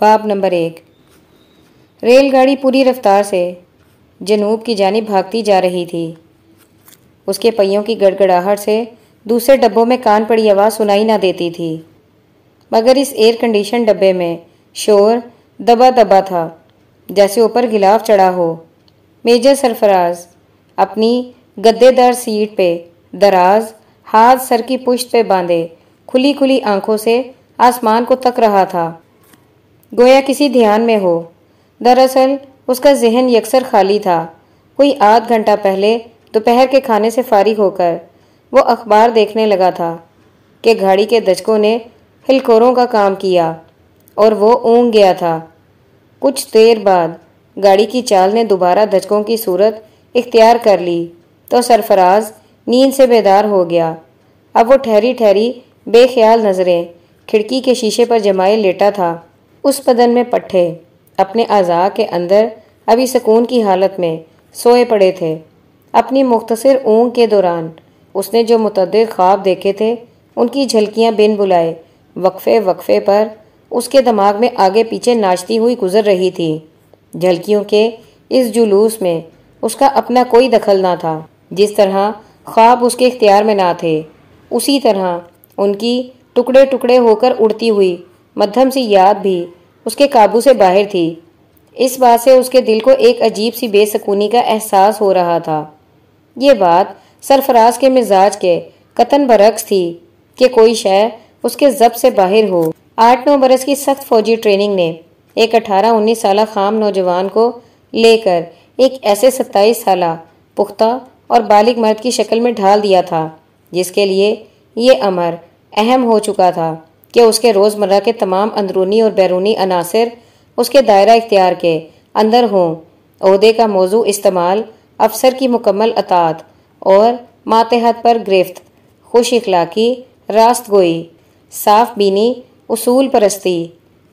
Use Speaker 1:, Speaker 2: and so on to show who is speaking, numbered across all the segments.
Speaker 1: बाब नंबर एक। रेलगाड़ी पूरी रफ्तार से जनूब की जानिब भागती जा रही थी। उसके पहियों की गड़गड़ाहट से दूसरे डब्बों में कान पड़ी आवाज़ सुनाई ना देती थी। मगर इस एयर कंडीशन डब्बे में शोर दबा दबा था, जैसे ऊपर गिलाफ चढ़ा हो। मेजर सरफराज अपनी गद्देदार सीट पे दराज, हाथ सर की पुश्त पे बांधे खुली खुली आँखों से आसमान को तक रहा था। गोया किसी ध्यान में हो। दरअसल, उसका जहन यकसर खाली था। कोई आध घंटा पहले दोपहर के खाने से फारिग होकर वो अखबार देखने लगा था कि घाड़ी के दचकों ने हिलकोरों का काम किया और वो ऊँग गया था। कुछ देर बाद गाड़ी की चाल ने दोबारा दचकों की सूरत इख्तियार कर ली तो सरफराज नींद से बेदार हो गया। अब वो ठहरी ठहरी बेख्याल नज़रें खिड़की के शीशे पर जमाए लेटा था। उस बदन में पट्टे अपने अज़ा के अंदर अभी सुकून की हालत में सोए पड़े थे। अपनी मुख्तसर ऊँग के दौरान उसने जो मुतद ख्वाब देखे थे, उनकी झलकियाँ बिन बुलाए, वक्फे वक्फे पर उसके दिमाग में आगे पीछे नाचती हुई गुजर रही थी। झलकियों के इस जुलूस में उसका अपना कोई दखल ना था। जिस तरह ख्वाब उसके इख्तियार में ना थे, उसी तरह उनकी टुकड़े टुकड़े होकर उड़ती हुई मध्यम सी याद भी उसके काबू से बाहर थी। इस बात से उसके दिल को एक अजीब सी बेसकूनी का एहसास हो रहा था। ये बात सरफराज के मिजाज के कतन बरक्स थी कि कोई शय उसके जब से बाहर हो। आठ नौ बरस की सख्त फौजी ट्रेनिंग ने एक अठारह उन्नीस साल खाम नौजवान को लेकर एक ऐसे सत्ताईस साल पुख्ता और बालिग मर्द की शक्ल में ढाल दिया था, जिसके लिए ये अमर अहम हो चुका था। कि उसके रोज़मर्रा के तमाम अंदरूनी और बैरूनी अनासर उसके दायरा इख्तियार के अंदर हों। अहदे का मौजू इस्तेमाल, अफसर की मुकम्मल अतात और मातहत पर गिरफ्त, खुश इखलाकी, रास्त गोई, साफ़ बीनी, उसूल परस्ती,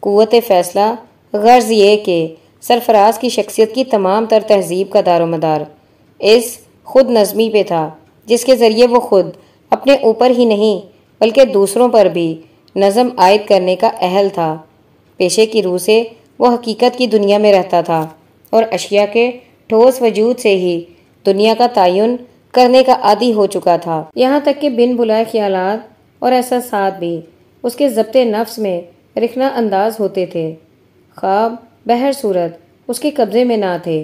Speaker 1: क़वत फ़ैसला, गर्ज ये कि सरफराज की शख्सियत की तमाम तर तहजीब का दारो मदार इस खुद नज़मी पे था, जिसके ज़रिए वो खुद अपने ऊपर ही नहीं, बल्कि दूसरों पर भी नज़म आयद करने का अहल था। पेशे की रूह से वो हकीकत की दुनिया में रहता था और अशिया के ठोस वजूद से ही दुनिया का तयन करने का आदि हो चुका था। यहाँ तक कि बिन बुलाए ख्याल और एहसास भी उसके जब्त नफ्स में रिखना अंदाज होते थे। ख्वाब बहर सूरत उसके कब्ज़े में ना थे।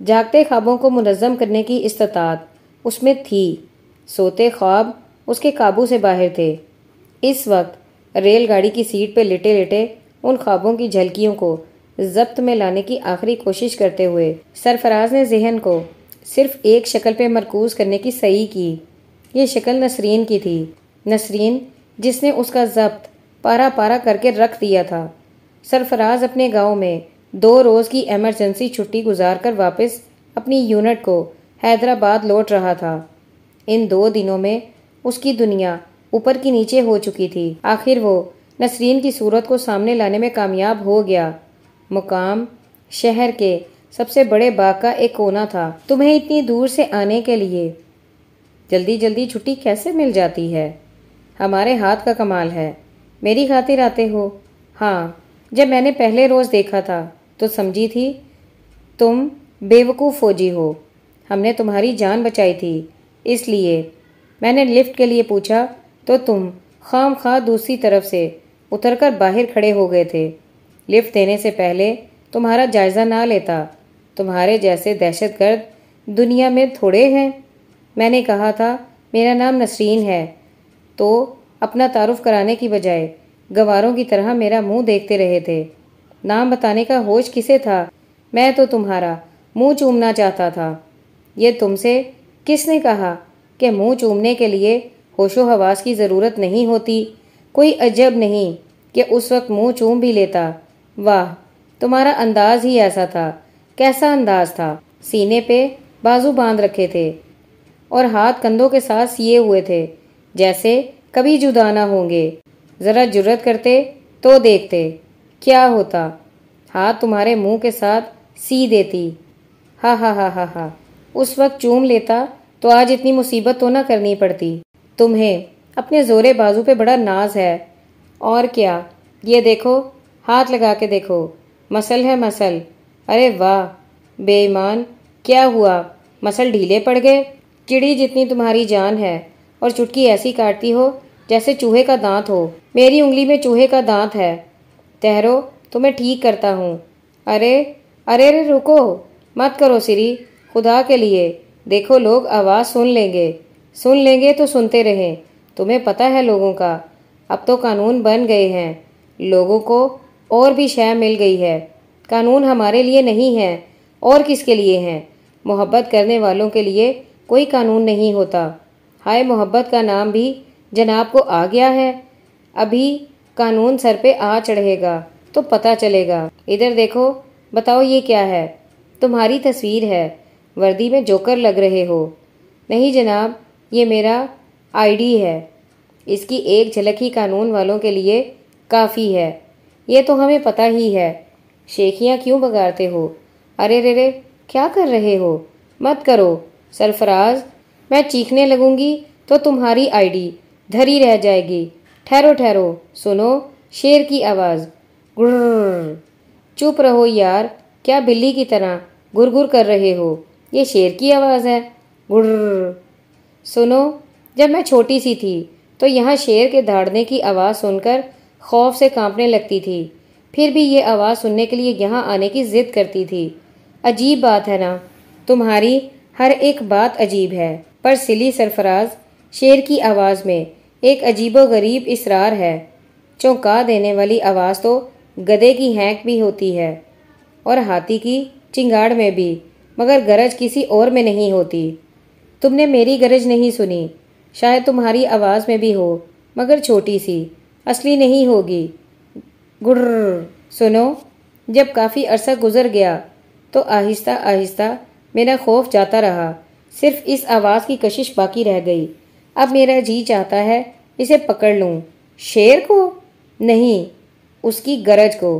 Speaker 1: जागते ख्वाबों को मुनज़म करने की इस्तात उसमें थी। सोते ख्वाब उसके काबू से बाहर थे। इस वक्त रेलगाड़ी की सीट पर लेटे लेटे उन ख्वाबों की झलकियों को जब्त में लाने की आखिरी कोशिश करते हुए सरफराज ने जहन को सिर्फ़ एक शक्ल पे मरकूज करने की सही की। ये शक्ल नसरीन की थी। नसरीन, जिसने उसका जब्त पारा पारा करके रख दिया था। सरफराज अपने गाँव में दो रोज़ की एमरजेंसी छुट्टी गुजार कर वापस अपनी यूनिट को हैदराबाद लौट रहा था। इन दो दिनों में उसकी दुनिया ऊपर की नीचे हो चुकी थी। आखिर वो नसरीन की सूरत को सामने लाने में कामयाब हो गया। मुकाम शहर के सबसे बड़े बाग का एक कोना था। तुम्हें इतनी दूर से आने के लिए जल्दी जल्दी छुट्टी कैसे मिल जाती है? हमारे हाथ का कमाल है। मेरी खातिर आते हो? हाँ जब मैंने पहले रोज़ देखा था तो समझी थी तुम बेवकूफ़ फौजी हो। हमने तुम्हारी जान बचाई थी, इसलिए मैंने लिफ्ट के लिए पूछा तो तुम खाम खा दूसरी तरफ़ से उतरकर बाहर खड़े हो गए थे। लिफ्ट देने से पहले तुम्हारा जायज़ा ना लेता। तुम्हारे जैसे दहशतगर्द दुनिया में थोड़े हैं। मैंने कहा था, मेरा नाम नसरीन है। तो अपना तारुफ कराने की बजाय गवारों की तरह मेरा मुँह देखते रहे थे। नाम बताने का होश किसे था? मैं तो तुम्हारा मुँह चूमना चाहता था। ये तुमसे किसने कहा कि मुँह चूमने के लिए होशो हवास की ज़रूरत नहीं होती। कोई अजब नहीं कि उस वक्त मुँह चूम भी लेता। वाह, तुम्हारा अंदाज ही ऐसा था। कैसा अंदाज था? सीने पे बाजू बाँध रखे थे और हाथ कंधों के साथ सिए हुए थे, जैसे कभी जुदा ना होंगे। ज़रा जुर्रत करते तो देखते, क्या होता? हाथ तुम्हारे मुँह के साथ सी देती। हा हा हा हा हा। उस वक्त चूम लेता तो आज इतनी मुसीबत तो ना करनी पड़ती। तुम्हें अपने जोरे बाजू पे बड़ा नाज है। और क्या? ये देखो, हाथ लगा के देखो। मसल है मसल। अरे वाह, बेईमान, क्या हुआ? मसल ढीले पड़ गए। चिड़ी जितनी तुम्हारी जान है, और चुटकी ऐसी काटती हो जैसे चूहे का दांत हो। मेरी उंगली में चूहे का दांत है। ठहरो तुम्हें ठीक करता हूँ। अरे अरे अरे, रुको। मत करो सिरी, खुदा के लिए। देखो, लोग आवाज़ सुन लेंगे। सुन लेंगे तो सुनते रहें। तुम्हें पता है लोगों का। अब तो कानून बन गए हैं। लोगों को और भी शय मिल गई है। कानून हमारे लिए नहीं है, और किसके लिए हैं? मोहब्बत करने वालों के लिए कोई कानून नहीं होता। हाय, मोहब्बत का नाम भी जनाब को आ गया है। अभी कानून सर पे आ चढ़ेगा तो पता चलेगा। इधर देखो, बताओ ये क्या है? तुम्हारी तस्वीर है। वर्दी में जोकर लग रहे हो। नहीं जनाब ये मेरा आईडी है। इसकी एक झलक ही कानून वालों के लिए काफ़ी है। ये तो हमें पता ही है। शेखियाँ क्यों बगाड़ते हो? अरे रे रे, क्या कर रहे हो? मत करो। सरफराज, मैं चीखने लगूँगी तो तुम्हारी आईडी धरी रह जाएगी। ठहरो ठहरो। सुनो, शेर की आवाज़। गुर्र चुप रहो यार, क्या बिल्ली की तरह गुरगुर कर रहे हो? ये शेर की आवाज़ है। गुर्र सुनो, जब मैं छोटी सी थी तो यहाँ शेर के धाड़ने की आवाज़ सुनकर खौफ से कांपने लगती थी। फिर भी ये आवाज़ सुनने के लिए यहाँ आने की जिद करती थी। अजीब बात है ना, तुम्हारी हर एक बात अजीब है, पर सिली सरफराज, शेर की आवाज़ में एक अजीबो गरीब इसरार है। चौंका देने वाली आवाज़ तो गधे की हैंक भी होती है, और हाथी की चिंगाड़ में भी, मगर गरज किसी और में नहीं होती। तुमने मेरी गरज नहीं सुनी। शायद तुम्हारी आवाज़ में भी हो, मगर छोटी सी, असली नहीं होगी। गुर्र, सुनो, जब काफ़ी अरसा गुजर गया तो आहिस्ता आहिस्ता मेरा खौफ जाता रहा। सिर्फ़ इस आवाज़ की कशिश बाकी रह गई। अब मेरा जी चाहता है इसे पकड़ लूँ। शेर को? नहीं, उसकी गरज को।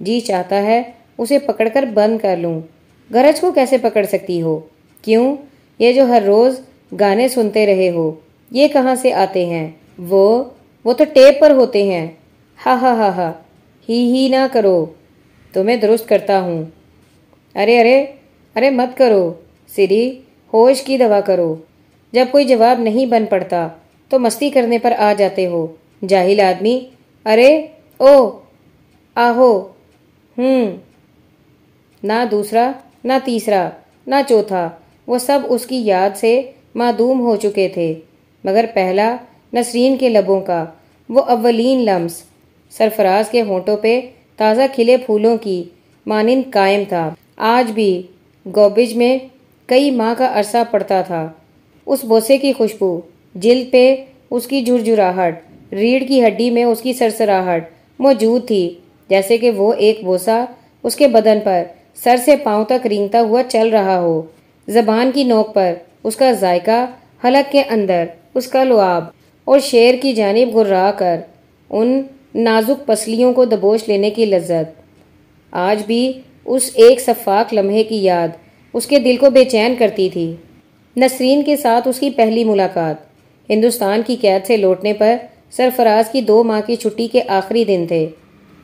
Speaker 1: जी चाहता है उसे पकड़कर बंद कर लूँ। गरज को कैसे पकड़ सकती हो? क्यों? ये जो हर रोज़ गाने सुनते रहे हो, ये कहाँ से आते हैं? वो वो तो टेप पर होते हैं। हा हा हा हा। ही ही ना करो। तो मैं दुरुस्त करता हूँ। अरे अरे अरे मत करो। सिरी, होश की दवा करो। जब कोई जवाब नहीं बन पड़ता तो मस्ती करने पर आ जाते हो। जाहिल आदमी, अरे, ओ, आहो हम्म। ना दूसरा, ना तीसरा, ना चौथा। वो सब उसकी याद से मादूम हो चुके थे। मगर पहला, नसरीन के लबों का, वो अव्वलीन लम्स, सरफराज के होंठों पे ताज़ा खिले फूलों की मानिंद कायम था। आज भी गोबिज में कई माह का अरसा पड़ता था। उस बोसे की खुशबू जिल्द पे उसकी झुरझुराहट रीढ़ की हड्डी में उसकी सरसराहट मौजूद थी, जैसे कि वो एक बोसा उसके बदन पर सर से पाँव तक रिंगता हुआ चल रहा हो। जबान की नोक पर, उसका जायका, हलक के अंदर, उसका लुआब और शेर की जानब गुर्रा कर, उन नाजुक पसलियों को दबोच लेने की लज्जत। आज भी उस एक शफाक लम्हे की याद उसके दिल को बेचैन करती थी। नसरीन के साथ उसकी पहली मुलाकात, हिंदुस्तान की कैद से लौटने पर सरफराज की दो माह की छुट्टी के आखिरी दिन थे।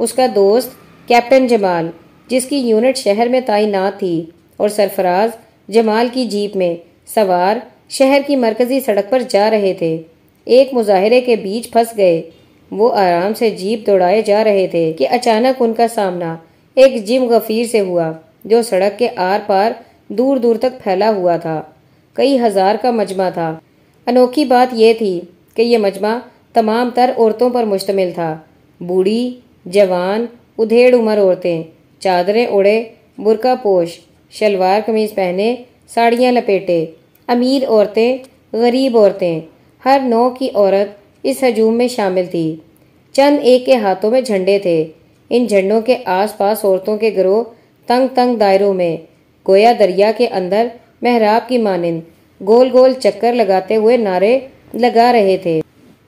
Speaker 1: उसका दोस्त कैप्टन जमाल, जिसकी यूनिट शहर में तैनात थी, और सरफराज जमाल की जीप में सवार शहर की मरकजी सड़क पर जा रहे थे। एक मुजाहरे के बीच फंस गए। वो आराम से जीप दौड़ाए जा रहे थे कि अचानक उनका सामना एक जिम गफीर से हुआ, जो सड़क के आर पार दूर दूर तक फैला हुआ था। कई हज़ार का मजमा था। अनोखी बात यह थी कि यह मजमा तमाम तर औरतों पर मुश्तमिल था। बूढ़ी, जवान, उधेड़ उम्र औरतें, चादरें उड़े बुरका पोश शलवार कमीज पहने, साड़ियाँ लपेटे। अमीर औरतें, गरीब औरतें, हर नौ की औरत इस हजूम में शामिल थी। चंद एक के हाथों में झंडे थे। इन झंडों के आसपास औरतों के गिरोह तंग तंग दायरों में, गोया दरिया के अंदर महराब की मानिंद गोल गोल चक्कर लगाते हुए नारे लगा रहे थे।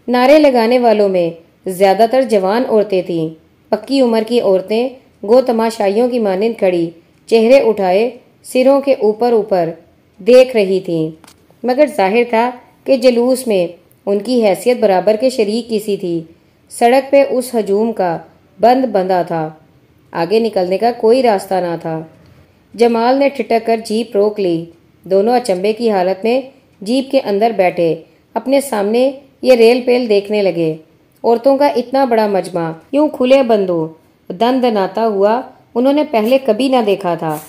Speaker 1: नारे लगाने वालों में ज़्यादातर जवान औरतें थीं। पक्की उम्र की औरतें, गो तमाशाइयों की मानिंद खड़ी चेहरे उठाए, सिरों के ऊपर ऊपर देख रही थीं। मगर ज़ाहिर था कि जलूस में उनकी हैसियत बराबर के शरीक किसी थी। सड़क पे उस हजूम का बंद बंदा था। आगे निकलने का कोई रास्ता ना था। जमाल ने ठिटक कर जीप रोक ली। दोनों अचंबे की हालत में जीप के अंदर बैठे। अपने सामने ये रेल पेल देखने लगे। औरतों का इतना बड़ा मजमा, यूँ खुले बंदो दन दनाता हुआ उन्होंने पहले कभी ना देखा था।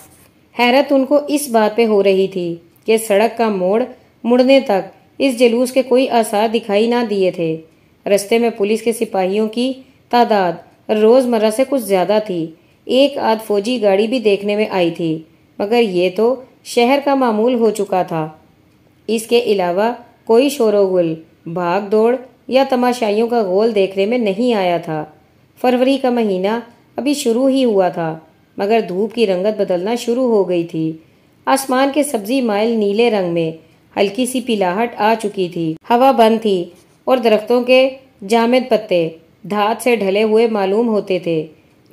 Speaker 1: हैरत उनको इस बात पे हो रही थी कि सड़क का मोड़ मुड़ने तक इस जलूस के कोई आसार दिखाई ना दिए थे। रस्ते में पुलिस के सिपाहियों की तादाद रोज़मर्रा से कुछ ज़्यादा थी। एक आध फौजी गाड़ी भी देखने में आई थी, मगर ये तो शहर का मामूल हो चुका था। इसके अलावा कोई शोरोगुल भाग दौड़ या तमाशाइयों का गोल देखने में नहीं आया था। फरवरी का महीना अभी शुरू ही हुआ था, मगर धूप की रंगत बदलना शुरू हो गई थी। आसमान के सब्ज़ी माइल नीले रंग में हल्की सी पिलाहट आ चुकी थी। हवा बंद थी और दरख्तों के जामिद पत्ते धात से ढले हुए मालूम होते थे।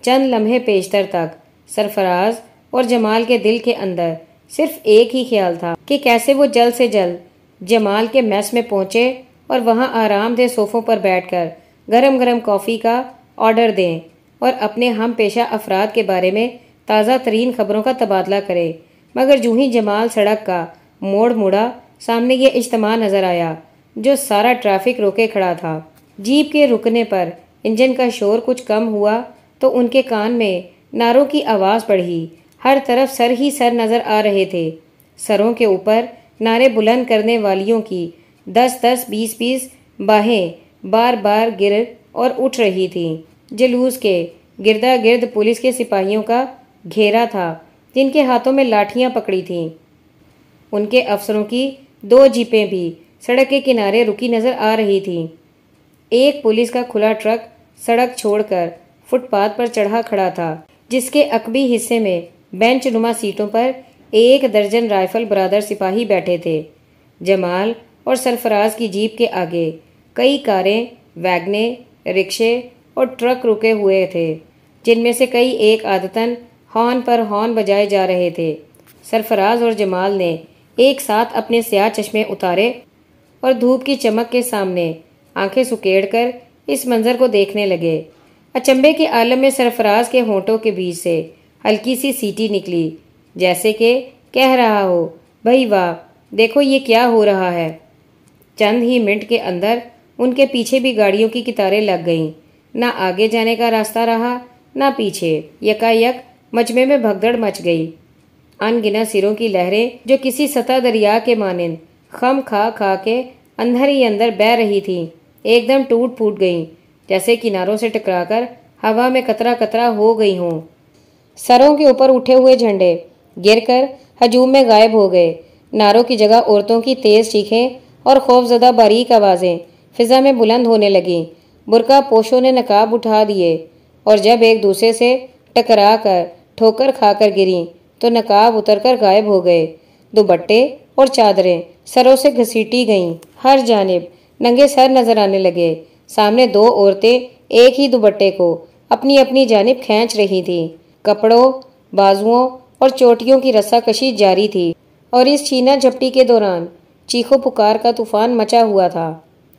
Speaker 1: चंद लम्हे पेशतर तक, सरफराज और जमाल के दिल के अंदर सिर्फ़ एक ही ख्याल था कि कैसे वो जल्द से जल्द जमाल के मैस में पहुँचे और वहाँ आरामदेह सोफों पर बैठकर गरम गरम कॉफ़ी का ऑर्डर दें। और अपने हम पेशा अफराद के बारे में ताज़ा तरीन खबरों का तबादला करें। मगर जूँ ही जमाल सड़क का मोड़ मुड़ा, सामने ये इज्तम नज़र आया, जो सारा ट्रैफ़िक रोके खड़ा था। जीप के रुकने पर इंजन का शोर कुछ कम हुआ तो उनके कान में नारों की आवाज़ बढ़ी। हर तरफ़ सर ही सर नज़र आ रहे थे। सरों के ऊपर नारे बुलंद करने वालियों की दस दस, बीस बीस बाहें बार बार गिर और उठ रही थी। जलूस के गिरदा गिर्द पुलिस के सिपाहियों का घेरा था, जिनके हाथों में लाठियाँ पकड़ी थीं। उनके अफसरों की दो जीपें भी सड़क के किनारे रुकी नज़र आ रही थी। एक पुलिस का खुला ट्रक सड़क छोड़कर फुटपाथ पर चढ़ा खड़ा था, जिसके अकबी हिस्से में बेंच नुमा सीटों पर एक दर्जन राइफल बरादर सिपाही बैठे थे। जमाल और सरफराज की जीप के आगे कई कारें, वैगने, रिक्शे और ट्रक रुके हुए थे, जिनमें से कई एक आदतन हॉर्न पर हॉर्न बजाए जा रहे थे। सरफराज और जमाल ने एक साथ अपने स्याह चश्मे उतारे और धूप की चमक के सामने आँखें सुकेड़ कर इस मंजर को देखने लगे। अचंबे के आलम में सरफराज के होंठों के बीच से हल्की सी सीटी निकली, जैसे कि कह रहा हो, भाई वाह, देखो ये क्या हो रहा है। चंद ही मिनट के अंदर उनके पीछे भी गाड़ियों की कितारें लग गईं। ना आगे जाने का रास्ता रहा, ना पीछे। यकायक मजमे में भगदड़ मच गई। अनगिना सिरों की लहरें जो किसी सतह दरिया के मानंद खम खा खा के अंदर ही अंदर बह रही थी, एकदम टूट फूट गईं, जैसे किनारों से टकराकर हवा में कतरा कतरा हो गई हों। सरों के ऊपर उठे हुए झंडे गिरकर हजूम में गायब हो गए। नारों की जगह औरतों की तेज चीखें और खौफजदा बारीक आवाज़ें फिजा में बुलंद होने लगीं। बुरका पोशों ने नकाब उठा दिए और जब एक दूसरे से टकरा कर ठोकर खाकर गिरी तो नकाब उतरकर गायब हो गए। दुबट्टे और चादरें सरों से घसीटी गईं। हर जानब नंगे सर नज़र आने लगे। सामने दो औरतें एक ही दुबट्टे को अपनी अपनी जानब खींच रही थीं। कपड़ों, बाजुओं और चोटियों की रस्साकशी जारी थी और इस छीना झपटी के दौरान चीखो पुकार का तूफ़ान मचा हुआ था।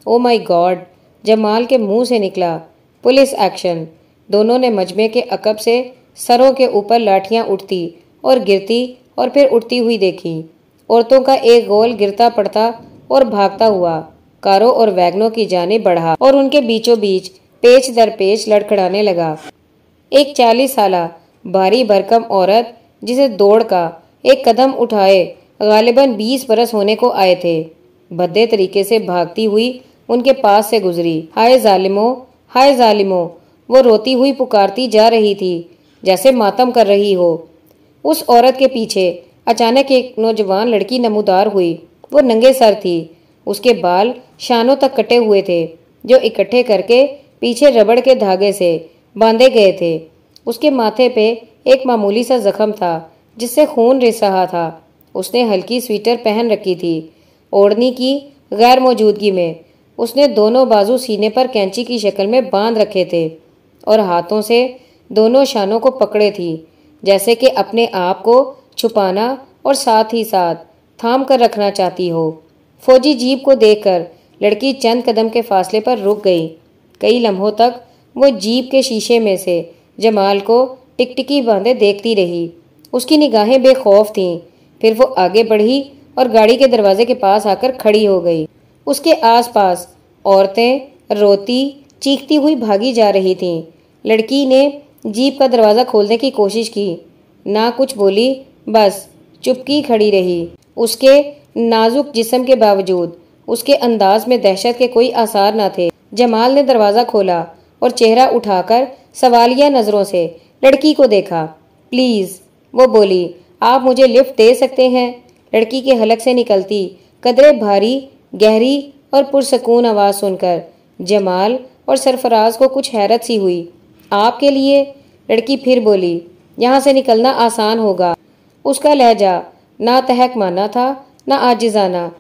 Speaker 1: ओ माय गॉड जमाल के मुँह से निकला। Police action. दोनों ने मजमे के अकब से सरों के ऊपर लाठियाँ उठती और गिरती और फिर उठती हुई देखी। औरतों का एक गोल गिरता पड़ता और भागता हुआ। कारों और वैगनों की जाने बढ़ा और उनके बीचों बीच पेच दर पेच लड़खड़ाने लगा। एक चालीस साल, भारी भरकम औरत, जिसे दौड़ का एक कदम उठाए गालिबन बीस बरस होने को आए थे। भद्दे तरीके से भागती हुई उनके पास से गुजरी। हाय जालिमो हाय जालिमो, वो रोती हुई पुकारती जा रही थी, जैसे मातम कर रही हो। उस औरत के पीछे अचानक एक नौजवान लड़की नमूदार हुई। वो नंगे सर थी। उसके बाल शानों तक कटे हुए थे, जो इकट्ठे करके पीछे रबड़ के धागे से बांधे गए थे। उसके माथे पे एक मामूली सा जख्म था, जिससे खून रिस रहा था। उसने हल्की स्वेटर पहन रखी थी, ओढ़नी की गैर मौजूदगी में। उसने दोनों बाजू सीने पर कैंची की शक्ल में बाँध रखे थे और हाथों से दोनों शानों को पकड़े थी, जैसे कि अपने आप को छुपाना और साथ ही साथ थाम कर रखना चाहती हो। फौजी जीप को देखकर लड़की चंद कदम के फासले पर रुक गई। कई लम्हों तक वो जीप के शीशे में से जमाल को टिकटिकी बांधे देखती रही। उसकी निगाहें बेखौफ थीं, फिर वो आगे बढ़ी और गाड़ी के दरवाजे के पास आकर खड़ी हो गई। उसके आसपास औरतें रोती, चीखती हुई भागी जा रही थीं। लड़की ने जीप का दरवाज़ा खोलने की कोशिश की। ना कुछ बोली, बस चुपकी खड़ी रही। उसके नाजुक जिस्म के बावजूद उसके अंदाज में दहशत के कोई आसार न थे। जमाल ने दरवाज़ा खोला और चेहरा उठाकर सवालिया नज़रों से लड़की को देखा। प्लीज़, वो बोली, आप मुझे लिफ्ट दे सकते हैं? लड़की के हलक से निकलती कदरे भारी गहरी और पुरसकून आवाज़ सुनकर जमाल और सरफराज को कुछ हैरत सी हुई। आपके लिए, लड़की फिर बोली, यहाँ से निकलना आसान होगा। उसका लहजा ना तहक माना था, ना आजिजाना,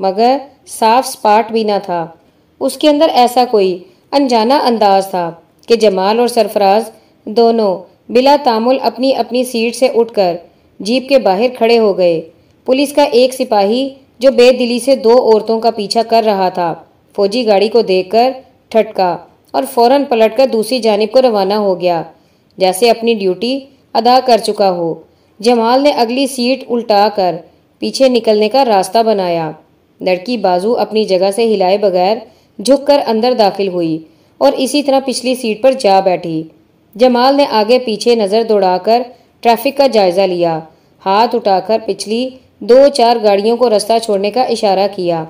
Speaker 1: मगर साफ़ स्पाट भी ना था। उसके अंदर ऐसा कोई अनजाना अंदाज था कि जमाल और सरफराज दोनों बिला तामुल अपनी अपनी सीट से उठकर जीप के बाहर खड़े हो गए। पुलिस का एक सिपाही जो बेदिली से दो औरतों का पीछा कर रहा था। फौजी गाड़ी को देखकर ठटका और फ़ौरन पलटकर दूसरी जानब को रवाना हो गया, जैसे अपनी ड्यूटी अदा कर चुका हो। जमाल ने अगली सीट उल्टा कर पीछे निकलने का रास्ता बनाया। लड़की बाजू अपनी जगह से हिलाए बगैर झुककर अंदर दाखिल हुई और इसी तरह पिछली सीट पर जा बैठी। जमाल ने आगे पीछे नज़र दौड़ाकर ट्रैफ़िक का जायजा लिया। हाथ उठाकर पिछली दो चार गाड़ियों को रास्ता छोड़ने का इशारा किया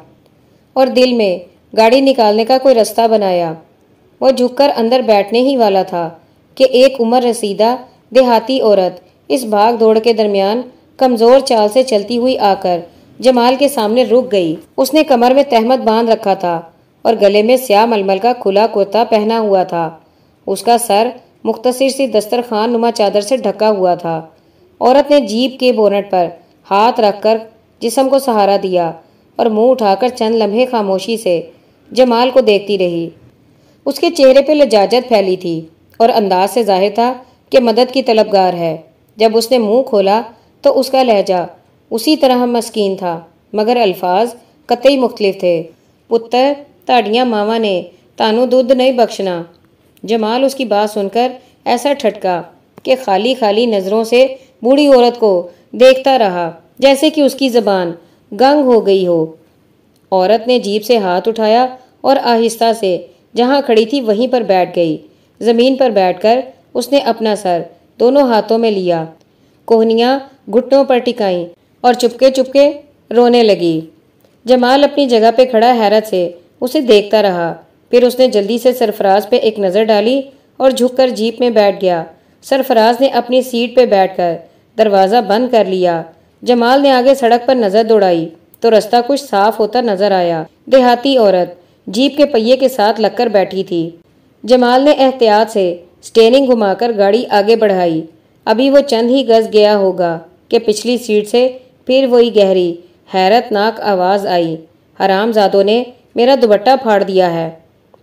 Speaker 1: और दिल में गाड़ी निकालने का कोई रास्ता बनाया। वह झुककर अंदर बैठने ही वाला था कि एक उम्र रसीदा, देहाती औरत इस भाग दौड़ के दरमियान कमज़ोर चाल से चलती हुई आकर जमाल के सामने रुक गई। उसने कमर में तहमत बाँध रखा था और गले में स्याह मलमल का खुला कुर्ता पहना हुआ था। उसका सर मुख्तसर सी दस्तरखान नुमा चादर से ढका हुआ था। औरत ने जीप के बोनट पर हाथ रखकर जिसम को सहारा दिया और मुँह उठाकर चंद लम्हे खामोशी से जमाल को देखती रही। उसके चेहरे पर लजाजत फैली थी और अंदाज से ज़ाहिर था कि मदद की तलबगार है। जब उसने मुँह खोला तो उसका लहजा उसी तरह मस्कीन था, मगर अल्फाज कतई मुख्तलिफ़ थे। पुत्र, ताड़ियाँ मावा ने तानू दूध नहीं बख्शना। जमाल उसकी बात सुनकर ऐसा ठटका कि खाली खाली नज़रों से बूढ़ी औरत को देखता रहा। जैसे कि उसकी जबान गंग हो गई हो। औरत ने जीप से हाथ उठाया और आहिस्ता से जहाँ खड़ी थी वहीं पर बैठ गई। ज़मीन पर बैठकर उसने अपना सर दोनों हाथों में लिया। कोहनियाँ घुटनों पर टिकाई और चुपके चुपके रोने लगी। जमाल अपनी जगह पे खड़ा हैरत से उसे देखता रहा। फिर उसने जल्दी से सरफराज पे एक नज़र डाली और झुककर जीप में बैठ गया। सरफराज ने अपनी सीट पे बैठकर दरवाज़ा बंद कर लिया। जमाल ने आगे सड़क पर नज़र दौड़ाई तो रास्ता कुछ साफ़ होता नज़र आया। देहाती औरत जीप के पहिए के साथ लगकर बैठी थी। जमाल ने एहतियात से स्टेयरिंग घुमाकर गाड़ी आगे बढ़ाई। अभी वो चंद ही गज गया होगा कि पिछली सीट से फिर वही गहरी, हैरतनाक आवाज़ आई, हरामजादों ने मेरा दुबट्टा फाड़ दिया है।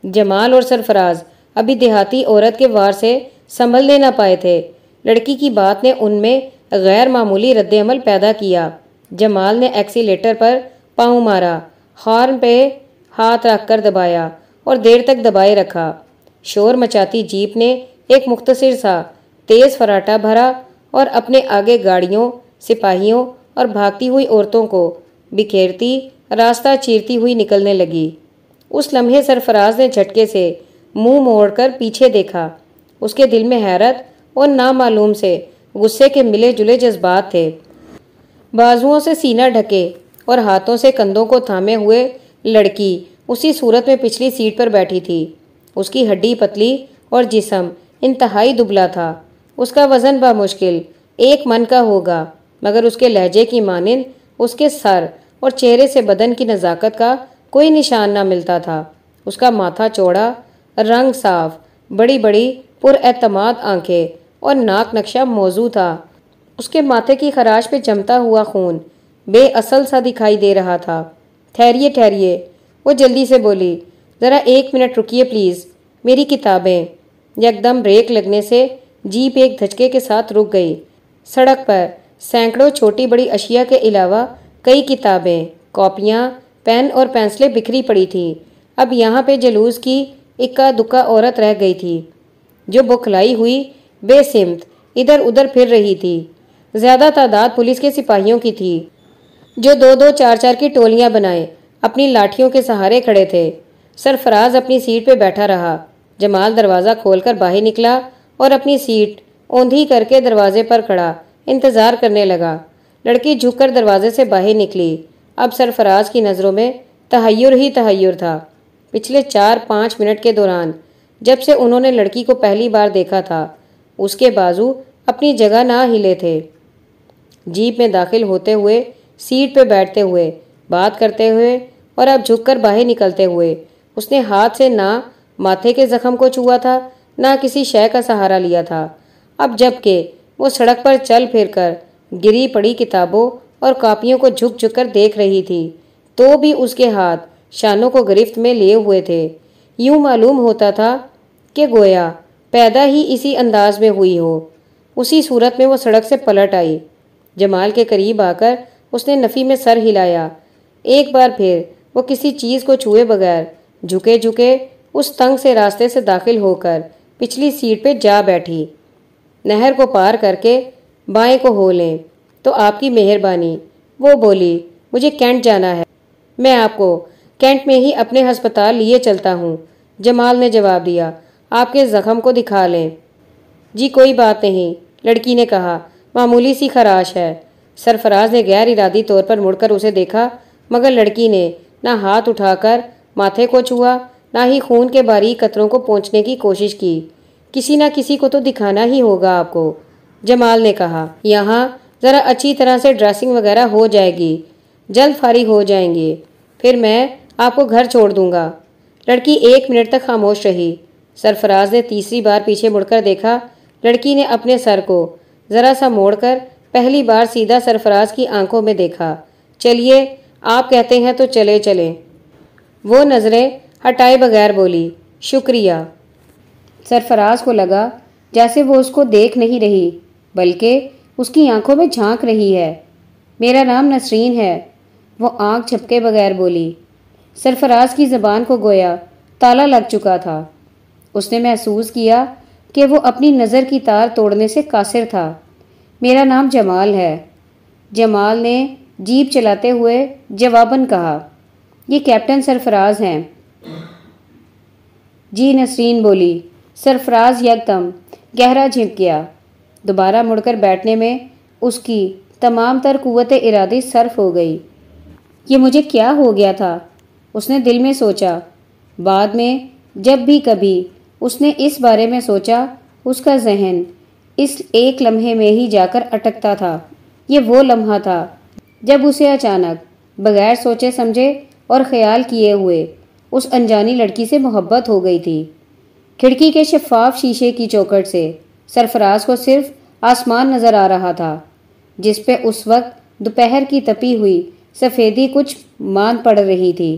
Speaker 1: जमाल और सरफराज अभी देहाती औरत के वार से संभलने ना पाए थे। लड़की की बात ने उनमें गैर मामूली रद्दमल पैदा किया। जमाल ने एक्सीटर पर पाँव मारा, हॉर्न पे हाथ रखकर दबाया और देर तक दबाए रखा। शोर मचाती जीप ने एक मुख्तसर सा तेज़ फराटा भरा और अपने आगे गाड़ियों, सिपाहियों और भागती हुई औरतों को बिखेरती, रास्ता चीरती हुई निकलने लगी। उस लम्हे सरफराज ने झटके से मुँह मोड़कर पीछे देखा। उसके दिल में हैरत और नामालूम से गुस्से के मिले जुले जज्बात थे। बाजुओं से सीना ढके और हाथों से कंधों को थामे हुए लड़की उसी सूरत में पिछली सीट पर बैठी थी। उसकी हड्डी पतली और जिसम इंतहाई दुबला था। उसका वज़न बामुश्किल एक मन का होगा, मगर उसके लहजे की मानंद उसके सर और चेहरे से बदन की नज़ाकत का कोई निशान ना मिलता था। उसका माथा चौड़ा, रंग साफ़ बड़ी बड़ी पुरमाद आँखें और नाक नक्शा मौजू था। उसके माथे की खराश पे जमता हुआ खून बेअसल सा दिखाई दे रहा था। ठहरिए ठहरिए। वो जल्दी से बोली, ज़रा एक मिनट रुकिए प्लीज़, मेरी किताबें। यकदम ब्रेक लगने से जीप एक धचके के साथ रुक गई। सड़क पर सैकड़ों छोटी बड़ी अशिया के अलावा कई किताबें, कॉपियाँ, पेन और पेंसिलें बिखरी पड़ी थी। अब यहाँ पे जलूस की इक्का दुक्का औरत रह गई थी, जो बुखलाई हुई बेसिमत, इधर उधर फिर रही थी। ज़्यादा तादाद पुलिस के सिपाहियों की थी, जो दो दो चार चार की टोलियाँ बनाए, अपनी लाठियों के सहारे खड़े थे। सरफराज अपनी सीट पे बैठा रहा। जमाल दरवाज़ा खोलकर बाहर निकला और अपनी सीट औंधी करके दरवाजे पर खड़ा इंतज़ार करने लगा। लड़की झुककर दरवाजे से बाहर निकली। अब सरफराज की नज़रों में तहैर ही तहैर था। पिछले चार पाँच मिनट के दौरान, जब से उन्होंने लड़की को पहली बार देखा था उसके बाजू अपनी जगह ना हिले थे। जीप में दाखिल होते हुए, सीट पे बैठते हुए, बात करते हुए और अब झुककर बाहर निकलते हुए, उसने हाथ से ना माथे के जख्म को छुआ था, ना किसी शय का सहारा लिया था। अब जबकि वो सड़क पर चल फिर कर गिरी पड़ी किताबों और कापियों को झुक झुक कर देख रही थी तो भी उसके हाथ शानों को गिरफ्त में लिए हुए थे। यूँ मालूम होता था कि गोया पैदा ही इसी अंदाज में हुई हो। उसी सूरत में वो सड़क से पलट आई। जमाल के करीब आकर उसने नफ़ी में सर हिलाया। एक बार फिर वो किसी चीज़ को छुए बगैर झुके झुके उस तंग से रास्ते से दाखिल होकर पिछली सीट पे जा बैठी। नहर को पार करके बाएँ को हो लें। तो आपकी मेहरबानी। वो बोली, मुझे कैंट जाना है। मैं आपको कैंट में ही अपने अस्पताल लिए चलता हूँ। जमाल ने जवाब दिया आपके जख्म को दिखा लें। जी, कोई बात नहीं, लड़की ने कहा। मामूली सी खराश है। सरफराज ने गैर इरादी तौर पर मुड़कर उसे देखा, मगर लड़की ने ना हाथ उठाकर माथे को छुआ, ना ही खून के बारीक कतरों को पहुँचने की कोशिश की। किसी ना किसी को तो दिखाना ही होगा आपको, जमाल ने कहा। यहाँ ज़रा अच्छी तरह से ड्रेसिंग वगैरह हो जाएगी, जल्द फारिग हो जाएँगे। फिर मैं आपको घर छोड़ दूँगा। लड़की एक मिनट तक खामोश रही। सरफराज ने तीसरी बार पीछे मुड़कर देखा। लड़की ने अपने सर को ज़रा सा मोड़कर पहली बार सीधा सरफराज की आँखों में देखा। चलिए, आप कहते हैं तो चले चले। वो नज़रें हटाए बगैर बोली, शुक्रिया। सरफराज को लगा जैसे वो उसको देख नहीं रही, बल्कि उसकी आँखों में झाँक रही है। मेरा नाम नसरीन है। वो आँख झपके बगैर बोली। सरफराज की ज़बान को गोया, ताला लग चुका था। उसने महसूस किया कि वो अपनी नज़र की तार तोड़ने से कासिर था। मेरा नाम जमाल है। जमाल ने जीप चलाते हुए जवाबन कहा, ये कैप्टन सरफराज हैं। जी नसरीन बोली, सरफराज यकदम गहरा झिंक गया। दोबारा मुड़कर बैठने में उसकी तमाम तर कुत इरादी सर्फ हो गई। ये मुझे क्या हो गया था? उसने दिल में सोचा। बाद में जब भी कभी उसने इस बारे में सोचा, उसका जहन इस एक लम्हे में ही जाकर अटकता था। ये वो लम्हा था, जब उसे अचानक, बगैर सोचे समझे और ख्याल किए हुए, उस अनजानी लड़की से मोहब्बत हो गई थी। खिड़की के शफाफ शीशे की चौकट से सरफराज को सिर्फ़ आसमान नज़र आ रहा था जिस पे उस वक्त दोपहर की तपी हुई सफ़ेदी कुछ मान पड़ रही थी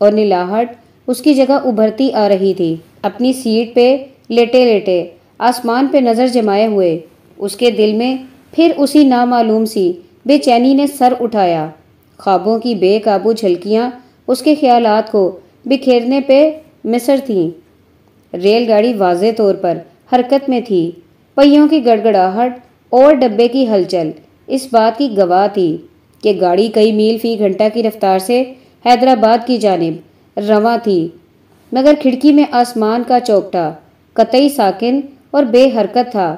Speaker 1: और नीलाहट उसकी जगह उभरती आ रही थी। अपनी सीट पे लेटे लेटे, आसमान पे नज़र जमाए हुए। उसके दिल में फिर उसी नामालूम सी, बेचैनी ने सर उठाया। ख्वाबों की बेकाबू झलकियाँ उसके ख्यालात को बिखेरने पे मिसर थीं। रेलगाड़ी वाज तौर पर हरकत में थी। पहियों की गड़गड़ाहट और डब्बे की हलचल, इस बात की गवाह थी कि गाड़ी कई मील फ़ी घंटा की रफ्तार से हैदराबाद की जानब रवा थी। मगर खिड़की में आसमान का चौकटा कतई साकिन और बेहरकत था।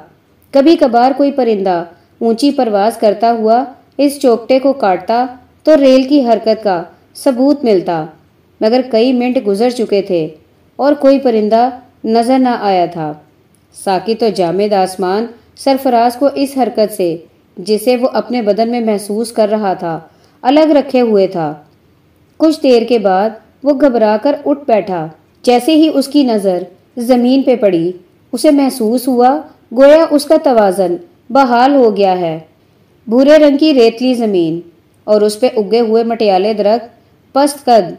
Speaker 1: कभी कभार कोई परिंदा ऊँची परवाज करता हुआ इस चौकटे को काटता तो रेल की हरकत का सबूत मिलता, मगर कई मिनट गुजर चुके थे और कोई परिंदा नज़र न आया था। साकी तो जामेद आसमान सरफराज को इस हरकत से, जिसे वो अपने बदन में महसूस कर रहा था, अलग रखे हुए था। कुछ देर के बाद वो घबराकर उठ बैठा। जैसे ही उसकी नज़र ज़मीन पे पड़ी, उसे महसूस हुआ, गोया उसका तवाज़न बहाल हो गया है। भूरे रंग की रेतली ज़मीन और उस पर उगे हुए मटियाले दरख्त, पस्त कद,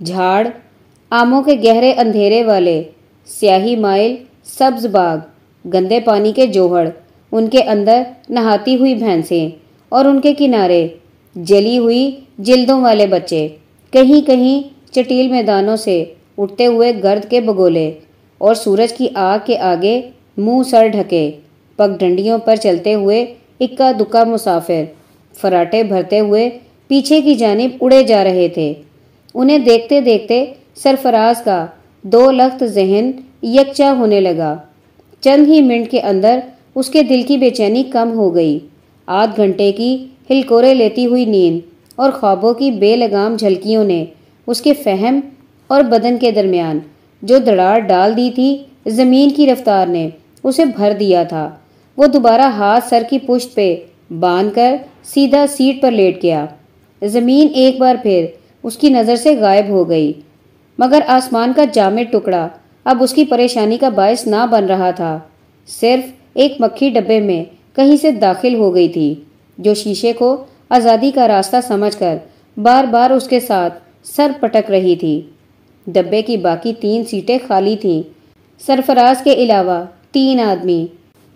Speaker 1: झाड़, आमों के गहरे अंधेरे वाले स्याही माइल, सब्ज बाग, गंदे पानी के जोहड़, उनके अंदर नहाती हुई भैंसें और उनके किनारे जली हुई जिल्दों वाले बच्चे कहीं कहीं चटील मैदानों से उठते हुए गर्द के बगोले और सूरज की आग के आगे मुँह सर ढके, पगडंडियों पर चलते हुए इक्का दुक्का मुसाफिर, फराटे भरते हुए पीछे की जानिब उड़े जा रहे थे। उन्हें देखते देखते सरफराज का दो लख्त जहन यकचा होने लगा। चंद ही मिनट के अंदर उसके दिल की बेचैनी कम हो गई। आध घंटे की हिलकोरे लेती हुई नींद और ख्वाबों की बेलगाम झलकियों ने उसके फहम और बदन के दरमियान। जो दरार डाल दी थी, ज़मीन की रफ्तार ने, उसे भर दिया था। वो दोबारा हाथ सर की पुश्त पे बाँध कर सीधा सीट पर लेट गया। ज़मीन एक बार फिर उसकी नज़र से गायब हो गई। मगर आसमान का जामिद टुकड़ा अब उसकी परेशानी का बायस ना बन रहा था। सिर्फ़ एक मक्खी डब्बे में कहीं से दाखिल हो गई थी, जो शीशे को आज़ादी का रास्ता समझकर बार बार उसके साथ सर पटक रही थी। डब्बे की बाकी तीन सीटें खाली थीं। सरफराज के अलावा तीन आदमी,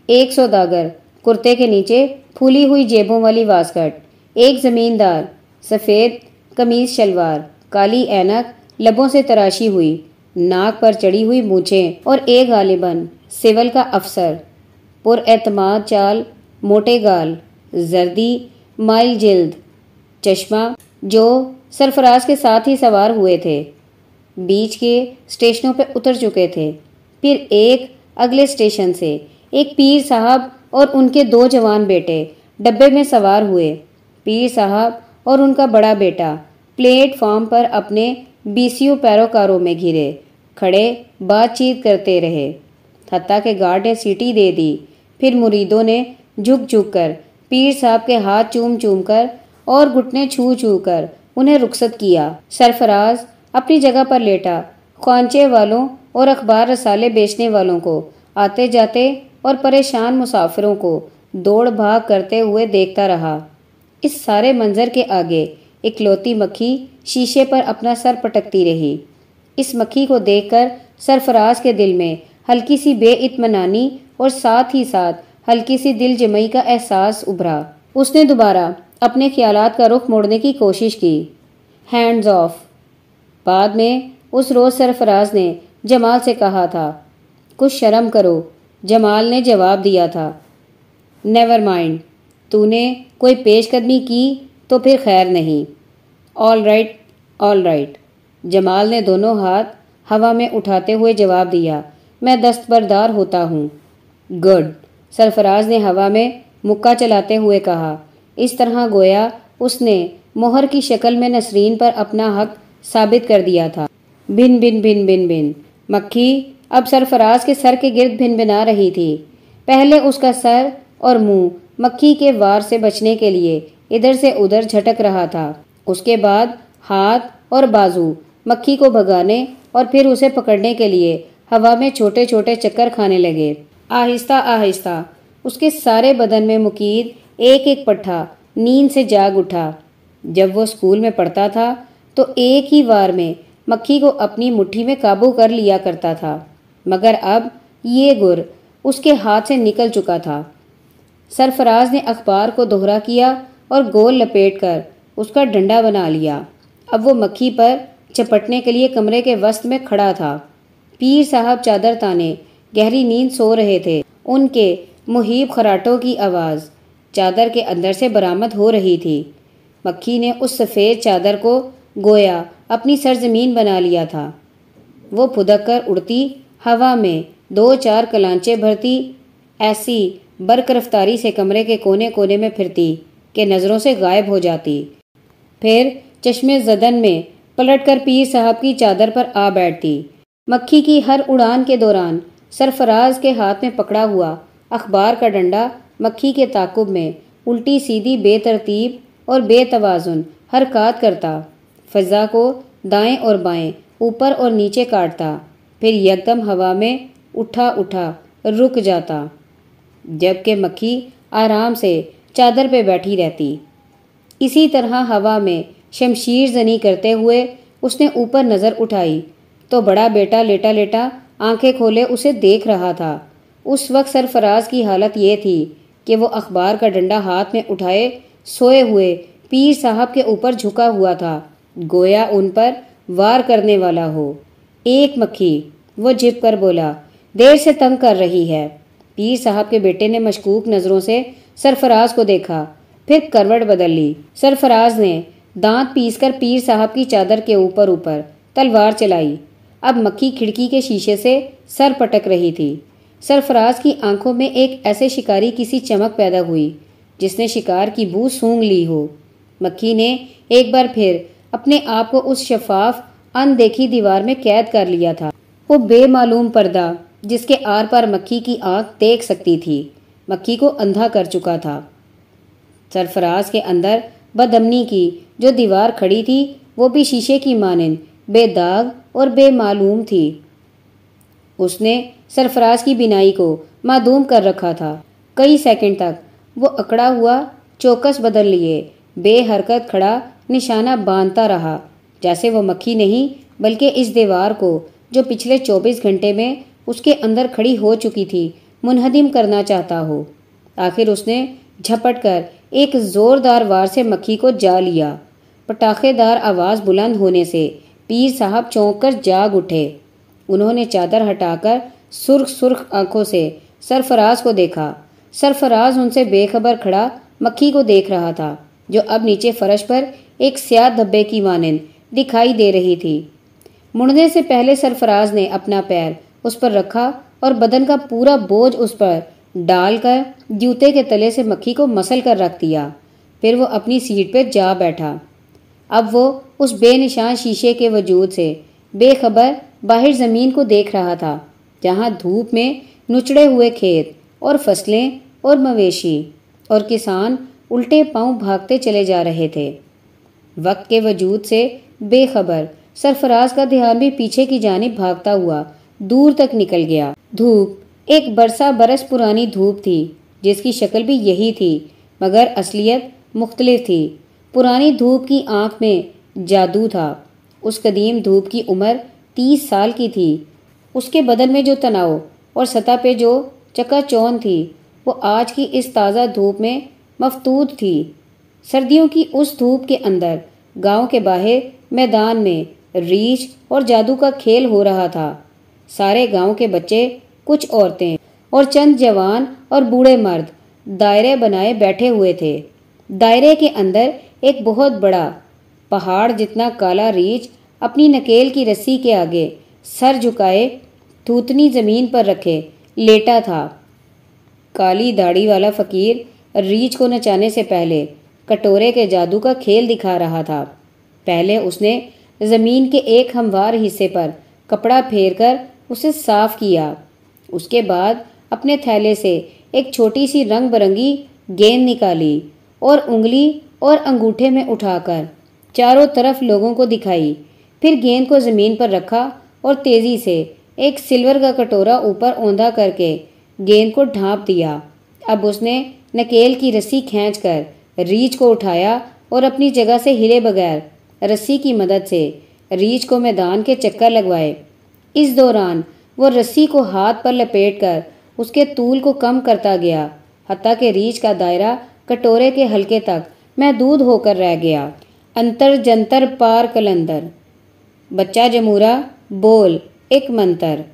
Speaker 1: एक सौदागर कुर्ते के नीचे फूली हुई जेबों वाली वास्कट, एक जमींदार, सफ़ेद कमीज शलवार, काली ऐनक, लबों से तराशी हुई, नाक पर चढ़ी हुई मूछें और एक गालिबन, सिवल का अफसर। पुरएतमाद चाल, मोटे गाल, जर्दी, माइल जिल्द, चश्मा, जो सरफराज के साथ ही सवार हुए थे। बीच के स्टेशनों पर उतर चुके थे। फिर एक अगले स्टेशन से एक पीर साहब और उनके दो जवान बेटे डब्बे में सवार हुए। पीर साहब और उनका बड़ा बेटा प्लेटफॉर्म पर अपने बीसीओ पैरोकारों में घिरे, खड़े, बातचीत करते रहे। हत्ता के गार्ड ने सीटी दे दी। फिर मुरीदों ने झुक झुक कर पीर साहब के हाथ चूम चूम कर और घुटने छू छू कर उन्हें रुखसत किया। सरफराज अपनी जगह पर लेटा खांचे वालों और अखबार रसाले बेचने वालों को आते जाते और परेशान मुसाफिरों को दौड़ भाग करते हुए देखता रहा। इस सारे मंजर के आगे इकलौती मक्खी शीशे पर अपना सर पटकती रही। इस मक्खी को देखकर सरफराज के दिल में हल्की सी बेइतमानी और साथ ही साथ हल्की सी दिल जमई का एहसास उभरा। उसने दोबारा अपने ख्यालात का रुख मोड़ने की कोशिश की। हैंड्स ऑफ़ बाद में उस रोज़ सरफराज ने जमाल से कहा था, कुछ शर्म करो। जमाल ने जवाब दिया था नेवर माइंड तूने कोई पेशकदमी की तो फिर खैर नहीं। All right all right Jamal ने दोनों हाथ हवा में उठाते हुए जवाब दिया, मैं दस्तबरदार होता हूँ। गुड सरफराज ने हवा में मुक्का चलाते हुए कहा, इस तरह गोया उसने मोहर की शक्ल में नसरीन पर अपना हक साबित कर दिया था। भिन भिन भिन भिन भिन मक्खी अब सरफराज के सर के गिर्द भिन भिना रही थी। पहले उसका सर और मुँह मक्खी के वार से बचने के लिए इधर से उधर झटक रहा था। उसके बाद हाथ और बाजू मक्खी को भगाने और फिर उसे पकड़ने के लिए हवा में छोटे छोटे चक्कर खाने लगे। आहिस्ता आहिस्ता उसके सारे बदन में मुकीद एक एक पट्ठा नींद से जाग उठा। जब वो स्कूल में पढ़ता था तो एक ही वार में मक्खी को अपनी मुट्ठी में काबू कर लिया करता था। मगर अब ये गुर उसके हाथ से निकल चुका था। सरफराज ने अखबार को दोहरा किया और गोल लपेट कर उसका डंडा बना लिया। अब वो मक्खी पर चपटने के लिए कमरे के वस्त में खड़ा था। पीर साहब चादर ताने, गहरी नींद सो रहे थे। उनके मुहीब खराटों की आवाज़ चादर के अंदर से बरामद हो रही थी। मक्खी ने उस सफ़ेद चादर को गोया अपनी सरजमीन बना लिया था। वो फुदक कर उड़ती, हवा में दो चार कलांचे भरती, ऐसी बरक रफ्तारी से कमरे के कोने कोने में फिरती के नज़रों से गायब हो जाती। फिर चश्मे जदन में पलटकर पीर साहब की चादर पर आ बैठती। मक्खी की हर उड़ान के दौरान सरफराज के हाथ में पकड़ा हुआ अखबार का डंडा मक्खी के ताकुब में उल्टी सीधी बेतरतीब और बेतवाजुन हरकत करता। फ़ज़ा को दाएँ और बाएँ, ऊपर और नीचे काटता। फिर यकदम हवा में उठा उठा रुक जाता, जबकि मक्खी आराम से चादर पे बैठी रहती। इसी तरह हवा में शमशीर जनी करते हुए उसने ऊपर नज़र उठाई तो बड़ा बेटा लेटा लेटा आँखें खोले उसे देख रहा था। उस वक्त सरफराज की हालत ये थी कि वो अखबार का डंडा हाथ में उठाए, सोए हुए पीर साहब के ऊपर झुका हुआ था। गोया उन पर वार करने वाला हो। एक मक्खी, वो झिप कर बोला, देर से तंग कर रही है। पीर साहब के बेटे ने मशकूक नज़रों से सरफराज को देखा। फिर करवट बदल ली। सरफराज ने दांत पीसकर पीर साहब की चादर के ऊपर ऊपर तलवार चलाई। अब मक्खी खिड़की के शीशे से सर पटक रही थी। सरफराज की आँखों में एक ऐसे शिकारी की सी चमक पैदा हुई, जिसने शिकार की बू सूंघ ली हो। मक्खी ने एक बार फिर अपने आप को उस शफाफ, अनदेखी दीवार में कैद कर लिया था। वो बेमालूम पर्दा, जिसके आर पार मक्खी की आँख देख सकती थी, मक्खी को अंधा कर चुका था। सरफराज के अंदर बदमनी की जो दीवार खड़ी थी, वो भी शीशे की मानंद बेदाग और बेमालूम थी। उसने सरफराज की बिनाई को मादूम कर रखा था। कई सेकंड तक वो अकड़ा हुआ, चौकस बदल लिए, बेहरकत खड़ा निशाना बांधता रहा, जैसे वो मक्खी नहीं, बल्कि इस दीवार को, जो पिछले 24 घंटे में उसके अंदर खड़ी हो चुकी थी, मुनहदिम करना चाहता हो। आखिर उसने झपट कर एक जोरदार वार से मक्खी को जा लिया। पटाखेदार आवाज़ बुलंद होने से पीर साहब चौंक कर जाग उठे। उन्होंने चादर हटाकर सुर्ख सुर्ख आँखों से सरफराज को देखा। सरफराज उनसे बेखबर खड़ा मक्खी को देख रहा था, जो अब नीचे फर्श पर एक स्याह धब्बे की मानंद दिखाई दे रही थी। मुड़ने से पहले सरफराज ने अपना पैर उस पर रखा और बदन का पूरा बोझ उस पर डालकर जूते के तले से मक्खी को मसल कर रख दिया। फिर वो अपनी सीट पर जा बैठा। अब वो उस बेनिशान शीशे के वजूद से बेखबर बाहर ज़मीन को देख रहा था, जहाँ धूप में नुचड़े हुए खेत और फ़सलें और मवेशी और किसान उल्टे पाँव भागते चले जा रहे थे। वक्त के वजूद से बेखबर। सरफराज का ध्यान भी पीछे की जानिब भागता हुआ दूर तक निकल गया। धूप, एक बरसा बरस पुरानी धूप थी, जिसकी शक्ल भी यही थी, मगर असलियत मुख्तलिफ़ थी। पुरानी धूप की आँख में जादू था। उस कदीम धूप की उम्र तीस साल की थी। उसके बदन में जो तनाव और सतह पे जो चकाचौन थी, वो आज की इस ताज़ा धूप में मफतूद थी। सर्दियों की उस धूप के अंदर, गाँव के बाहर मैदान में रीछ और जादू का खेल हो रहा था। सारे गाँव के बच्चे, कुछ औरतें और चंद जवान और बूढ़े मर्द दायरे बनाए बैठे हुए थे। दायरे के अंदर एक बहुत बड़ा पहाड़ जितना काला रीछ अपनी नकेल की रस्सी के आगे सर झुकाए थूतनी ज़मीन पर रखे, लेटा था। काली दाढ़ी वाला फकीर रीछ को नचाने से पहले कटोरे के जादू का खेल दिखा रहा था। पहले उसने ज़मीन के एक हमवार हिस्से पर कपड़ा फेर कर उसे साफ़ किया। उसके बाद अपने थैले से एक छोटी सी रंग बिरंगी गेंद निकाली और उंगली और अंगूठे में उठाकर चारों तरफ़ लोगों को दिखाई। फिर गेंद को ज़मीन पर रखा और तेज़ी से एक सिल्वर का कटोरा ऊपर औंधा करके गेंद को ढांप दिया। अब उसने नकेल की रस्सी खींचकर रीछ को उठाया और अपनी जगह से हिले बगैर रस्सी की मदद से रीछ को मैदान के चक्कर लगवाए। इस दौरान वो रस्सी को हाथ पर लपेटकर उसके तूल को कम करता गया हती के रीछ का दायरा कटोरे के हल्के तक महदूद होकर रह गया। अंतर जंतर पार कलंदर। बच्चा जमूरा, बोल, एक मंत्र।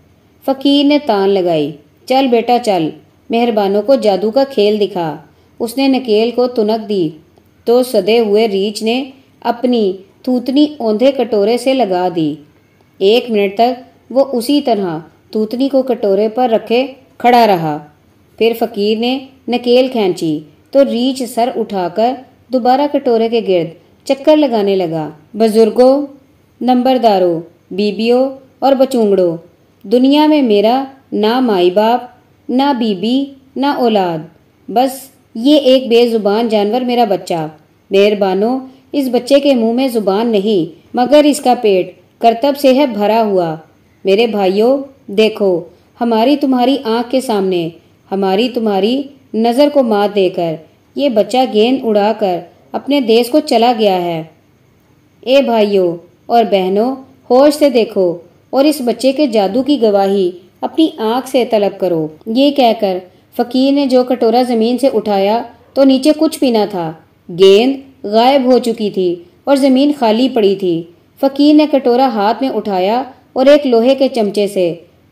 Speaker 1: फकीर ने तान लगाई, चल बेटा चल, मेहरबानों को जादू का खेल दिखा। उसने नकेल को तुनक दी। तो सदे हुए रीछ ने अपनी थूतनी औंधे कटोरे से लगा दी। एक मिनट तक वो उसी तरह तूतनी को कटोरे पर रखे खड़ा रहा। फिर फकीर ने नकेल खींची तो रीछ सर उठाकर दोबारा कटोरे के गिर्द चक्कर लगाने लगा। बुज़ुर्गों, नंबरदारों, बीबियों और बचूंगड़ों, दुनिया में मेरा ना माई बाप, ना बीबी, ना औलाद, बस ये एक बेजुबान जानवर मेरा बच्चा। मेहरबानो, इस बच्चे के मुँह में ज़ुबान नहीं, मगर इसका पेट करतब से है भरा हुआ। मेरे भाइयों, देखो, हमारी तुम्हारी आँख के सामने, हमारी तुम्हारी नज़र को मात देकर, ये बच्चा गेंद उड़ाकर अपने देश को चला गया है। ए भाइयों और बहनों, होश से देखो और इस बच्चे के जादू की गवाही अपनी आँख से तलब करो। ये कहकर फकीर ने जो कटोरा ज़मीन से उठाया तो नीचे कुछ भी ना था। गेंद गायब हो चुकी थी और ज़मीन खाली पड़ी थी। फकीर ने कटोरा हाथ में उठाया और एक लोहे के चमचे से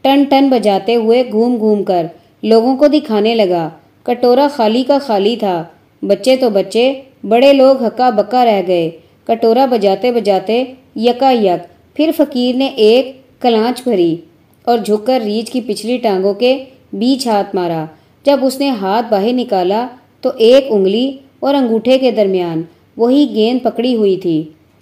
Speaker 1: टन टन बजाते हुए घूम घूम कर लोगों को दिखाने लगा। कटोरा खाली का खाली था। बच्चे तो बच्चे, बड़े लोग हक्का बक्का रह गए। कटोरा बजाते बजाते यकायक फिर फकीर ने एक कलांच भरी और झुककर रीछ की पिछली टांगों के बीच हाथ मारा। जब उसने हाथ बाहर निकाला तो एक उंगली और अंगूठे के दरमियान वही गेंद पकड़ी हुई थी।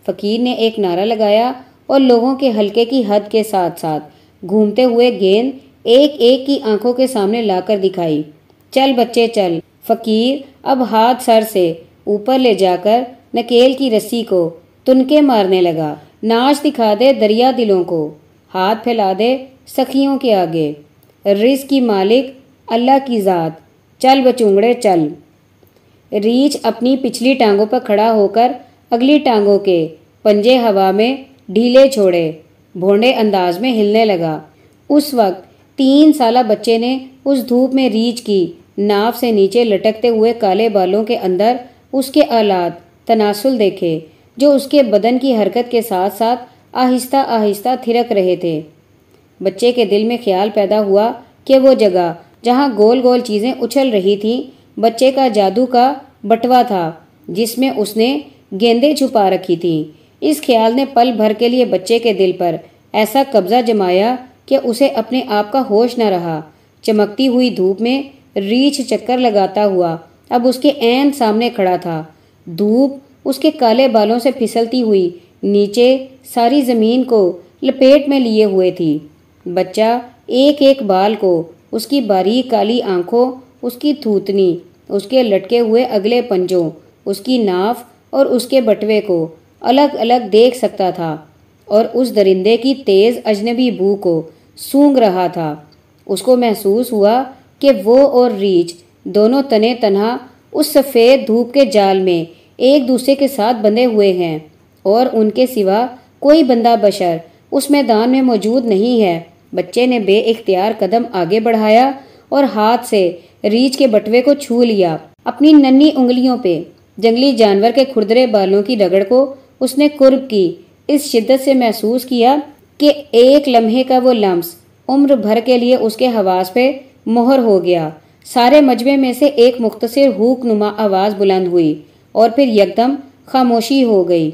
Speaker 1: फकीर ने एक नारा लगाया और लोगों के हल्के की हद के साथ साथ घूमते हुए गेंद एक एक की आँखों के सामने लाकर दिखाई। चल बच्चे, चल। फकीर अब हाथ सर से ऊपर ले जाकर नकेल की रस्सी को तुनके मारने लगा। नाच दिखा दे दरिया दिलों को। हाथ फैला दे सखियों के आगे। रिस की मालिक अल्लाह की ज़ात। चल बचूंगड़े, चल। रीछ अपनी पिछली टांगों पर खड़ा होकर अगली टांगों के पंजे हवा में ढीले छोड़े, भोंडे अंदाज में हिलने लगा। उस वक्त तीन साल बच्चे ने उस धूप में रीछ की नाव से नीचे लटकते हुए काले बालों के अंदर उसके आलात तनासुल देखे, जो उसके बदन की हरकत के साथ साथ आहिस्ता आहिस्ता थिरक रहे थे। बच्चे के दिल में ख्याल पैदा हुआ कि वो जगह जहाँ गोल गोल चीज़ें उछल रही थीं, बच्चे का जादू का बटवा था, जिसमें उसने गेंदे छुपा रखी थी। इस ख्याल ने पल भर के लिए बच्चे के दिल पर ऐसा कब्जा जमाया कि उसे अपने आप का होश न रहा। चमकती हुई धूप में रीछ चक्कर लगाता हुआ, अब उसके ऐन सामने खड़ा था। धूप उसके काले बालों से फिसलती हुई, नीचे सारी ज़मीन को लपेट में लिए हुए थी। बच्चा एक एक बाल को उसकी बारीक काली आँखों, उसकी थूतनी, उसके लटके हुए अगले पंजों, उसकी नाफ और उसके बटवे को अलग अलग देख सकता था और उस दरिंदे की तेज अजनबी बू को सूंघ रहा था। उसको महसूस हुआ कि वो और रीछ दोनों तने तनहा उस सफ़ेद धूप के जाल में एक दूसरे के साथ बंधे हुए हैं और उनके सिवा कोई बंदा बशर उस मैदान में मौजूद नहीं है। बच्चे ने बे इख्तियार कदम आगे बढ़ाया और हाथ से रीछ के बटवे को छू लिया। अपनी नन्ही उंगलियों पे, जंगली जानवर के खुरदरे बालों की रगड़ को उसने कुर्ब की। इस शिद्दत से महसूस किया कि एक लम्हे का वो लम्स उम्र भर के लिए उसके हवास पे मोहर हो गया। सारे मजबे में से एक मुख्तसर हुक नुमा आवाज़ बुलंद हुई और फिर यकदम खामोशी हो गई।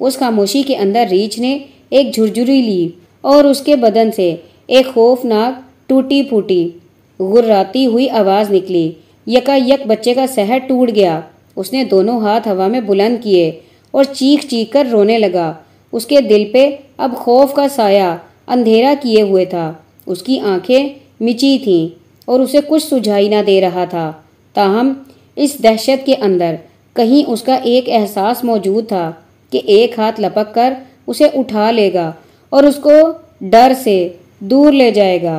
Speaker 1: उस खामोशी के अंदर रीछ ने एक झुरझुरी ली और उसके बदन से एक खौफनाक टूटी फूटी गुर्राती हुई आवाज़ निकली। यकायक बच्चे का सहर टूट गया। उसने दोनों हाथ हवा में बुलंद किए और चीख चीख कर रोने लगा। उसके दिल पे अब खौफ का साया अंधेरा किए हुए था। उसकी आँखें मिची थीं और उसे कुछ सुझाई ना दे रहा था। ताहम इस दहशत के अंदर कहीं उसका एक एहसास मौजूद था कि एक हाथ लपक कर उसे उठा लेगा और उसको डर से दूर ले जाएगा।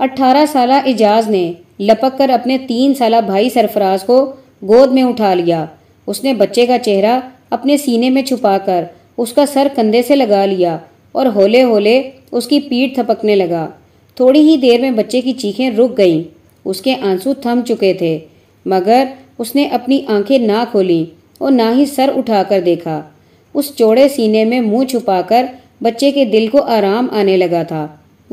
Speaker 1: अठारह साल इजाज ने लपक कर अपने तीन साल भाई सरफराज को गोद में उठा लिया। उसने बच्चे का चेहरा अपने सीने में छुपाकर उसका सर कंधे से लगा लिया और होले होले उसकी पीठ थपकने लगा। थोड़ी ही देर में बच्चे की चीखें रुक गईं। उसके आँसू थम चुके थे, मगर उसने अपनी आँखें ना खोली और ना ही सर उठाकर देखा। उस चौड़े सीने में मुँह छुपाकर बच्चे के दिल को आराम आने लगा था।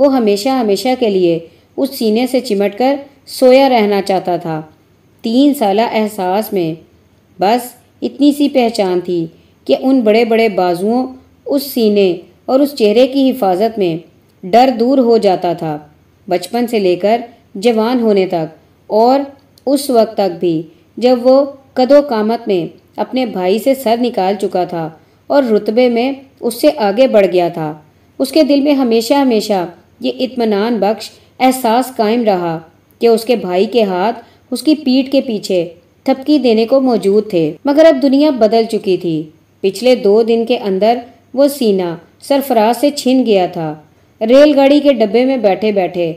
Speaker 1: वो हमेशा हमेशा के लिए उस सीने से चिमटकर सोया रहना चाहता था। तीन साल एहसास में बस इतनी सी पहचान थी कि उन बड़े बड़े बाजुओं, उस सीने और उस चेहरे की हिफाजत में डर दूर हो जाता था। बचपन से लेकर जवान होने तक और उस वक्त तक भी जब वो कदो कामत में अपने भाई से सर निकाल चुका था और रुतबे में उससे आगे बढ़ गया था, उसके दिल में हमेशा हमेशा ये इत्मीनान बख्श एहसास कायम रहा कि उसके भाई के हाथ उसकी पीठ के पीछे थपकी देने को मौजूद थे। मगर अब दुनिया बदल चुकी थी। पिछले दो दिन के अंदर वो सीना सरफराज से छिन गया था। रेलगाड़ी के डब्बे में बैठे बैठे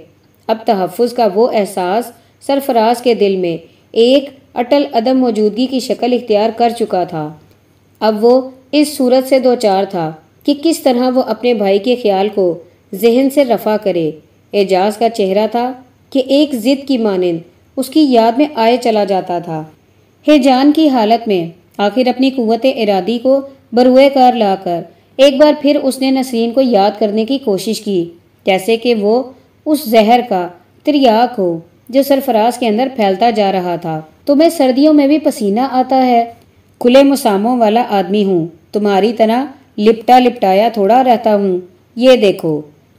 Speaker 1: अब तहफ़ का वो एहसास सरफराज के दिल में एक अटल अदम मौजूदगी की शक्ल इख्तियार कर चुका था। अब वो इस सूरत से दो चार था कि किस तरह वो अपने भाई के ख्याल को जहन से रफा करे। एजाज का चेहरा था कि एक जिद की मानंद उसकी याद में आए चला जाता था। हेजान की हालत में आखिर अपनी कुत इरादी को बरुए कार लाकर एक बार फिर उसने नसरीन को याद करने की कोशिश की, जैसे कि वो उस जहर का त्रियाक हो जो सरफराज के अंदर फैलता जा रहा था। तुम्हें सर्दियों में भी पसीना आता है? खुले मुसामों वाला आदमी हूँ। तुम्हारी तरह लिपटा लिपटाया थोड़ा रहता हूँ। ये देखो।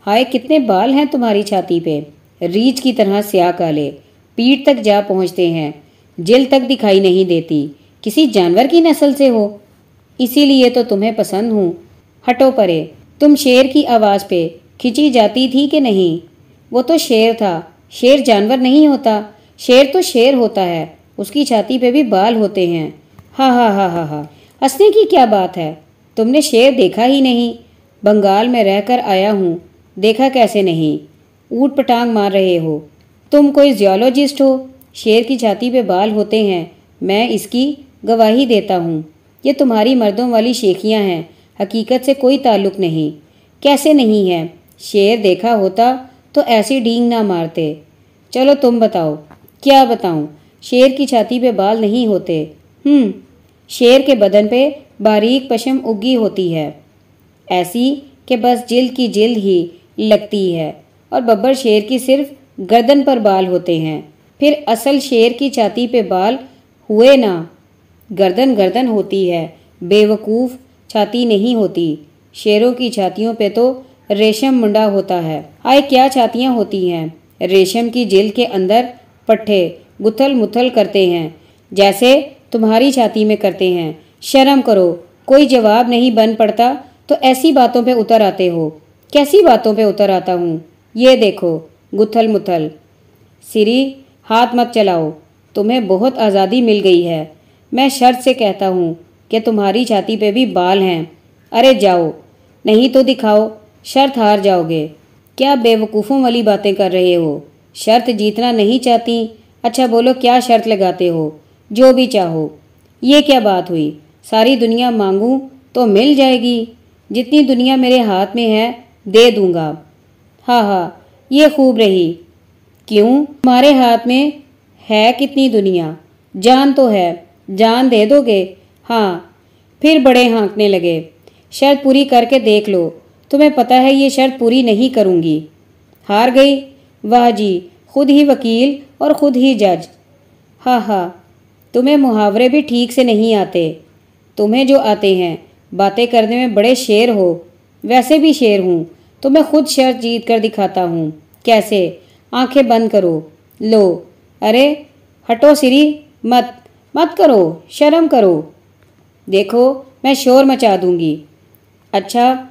Speaker 1: हाय, कितने बाल हैं तुम्हारी छाती पे? रीछ की तरह स्या काले। पीठ तक जा पहुँचते हैं। जिल तक दिखाई नहीं देती। किसी जानवर की नस्ल से हो। इसीलिए तो तुम्हें पसंद हूँ। हटो परे। तुम शेर की आवाज़ पे खिंची जाती थी कि नहीं? वो तो शेर था। शेर जानवर नहीं होता। शेर तो शेर होता है। उसकी छाती पे भी बाल होते हैं। हा हा हा हा हा। हंसने की क्या बात है? तुमने शेर देखा ही नहीं। बंगाल में रहकर आया हूँ। देखा कैसे नहीं? ऊट पटांग मार रहे हो। तुम कोई जियोलॉजिस्ट हो? शेर की छाती पे बाल होते हैं। मैं इसकी गवाही देता हूँ। ये तुम्हारी मर्दों वाली शेखियाँ हैं। हकीकत से कोई ताल्लुक नहीं। कैसे नहीं है? शेर देखा होता तो ऐसी डींग ना मारते। चलो तुम बताओ। क्या बताऊँ? शेर की छाती पे बाल नहीं होते। हम्म शेर के बदन पे बारीक पशम उगी होती है। ऐसी कि बस जिल्द की जिल्द ही लगती है और बब्बर शेर की सिर्फ़ गर्दन पर बाल होते हैं। फिर असल शेर की छाती पे बाल हुए ना। गर्दन गर्दन होती है। बेवकूफ़ छाती नहीं होती। शेरों की छातियों पे तो रेशम मुंडा होता है। आए क्या छातियाँ होती हैं? रेशम की जेल के अंदर पट्टे गुथल मुथल करते हैं। जैसे तुम्हारी छाती में करते हैं। शर्म करो, कोई जवाब नहीं बन पड़ता तो ऐसी बातों पे उतर आते हो। कैसी बातों पे उतर आता हूँ? ये देखो गुथल मुथल सिरी, हाथ मत चलाओ। तुम्हें बहुत आज़ादी मिल गई है। मैं शर्त से कहता हूँ कि तुम्हारी छाती पे भी बाल हैं। अरे जाओ, नहीं तो दिखाओ, शर्त हार जाओगे। क्या बेवकूफ़ों वाली बातें कर रहे हो? शर्त जीतना नहीं चाहती? अच्छा बोलो, क्या शर्त लगाते हो? जो भी चाहो। ये क्या बात हुई? सारी दुनिया मांगूं तो मिल जाएगी। जितनी दुनिया मेरे हाथ में है दे दूँगा। हाँ हाँ ये खूब रही। क्यों? तुम्हारे हाथ में है कितनी दुनिया? जान तो है। जान दे दोगे? हाँ। फिर बड़े हाँकने लगे। शर्त पूरी करके देख लो। तुम्हें पता है ये शर्त पूरी नहीं करूँगी। हार गई? वाह जी, खुद ही वकील और खुद ही जज। हाँ हाँ तुम्हें मुहावरे भी ठीक से नहीं आते। तुम्हें जो आते हैं, बातें करने में बड़े शेर हो। वैसे भी शेर हूँ। तो मैं खुद शर्त जीत कर दिखाता हूँ। कैसे? आँखें बंद करो। लो। अरे, हटो सिरी। मत। मत करो। शर्म करो। देखो, मैं शोर मचा दूँगी। अच्छा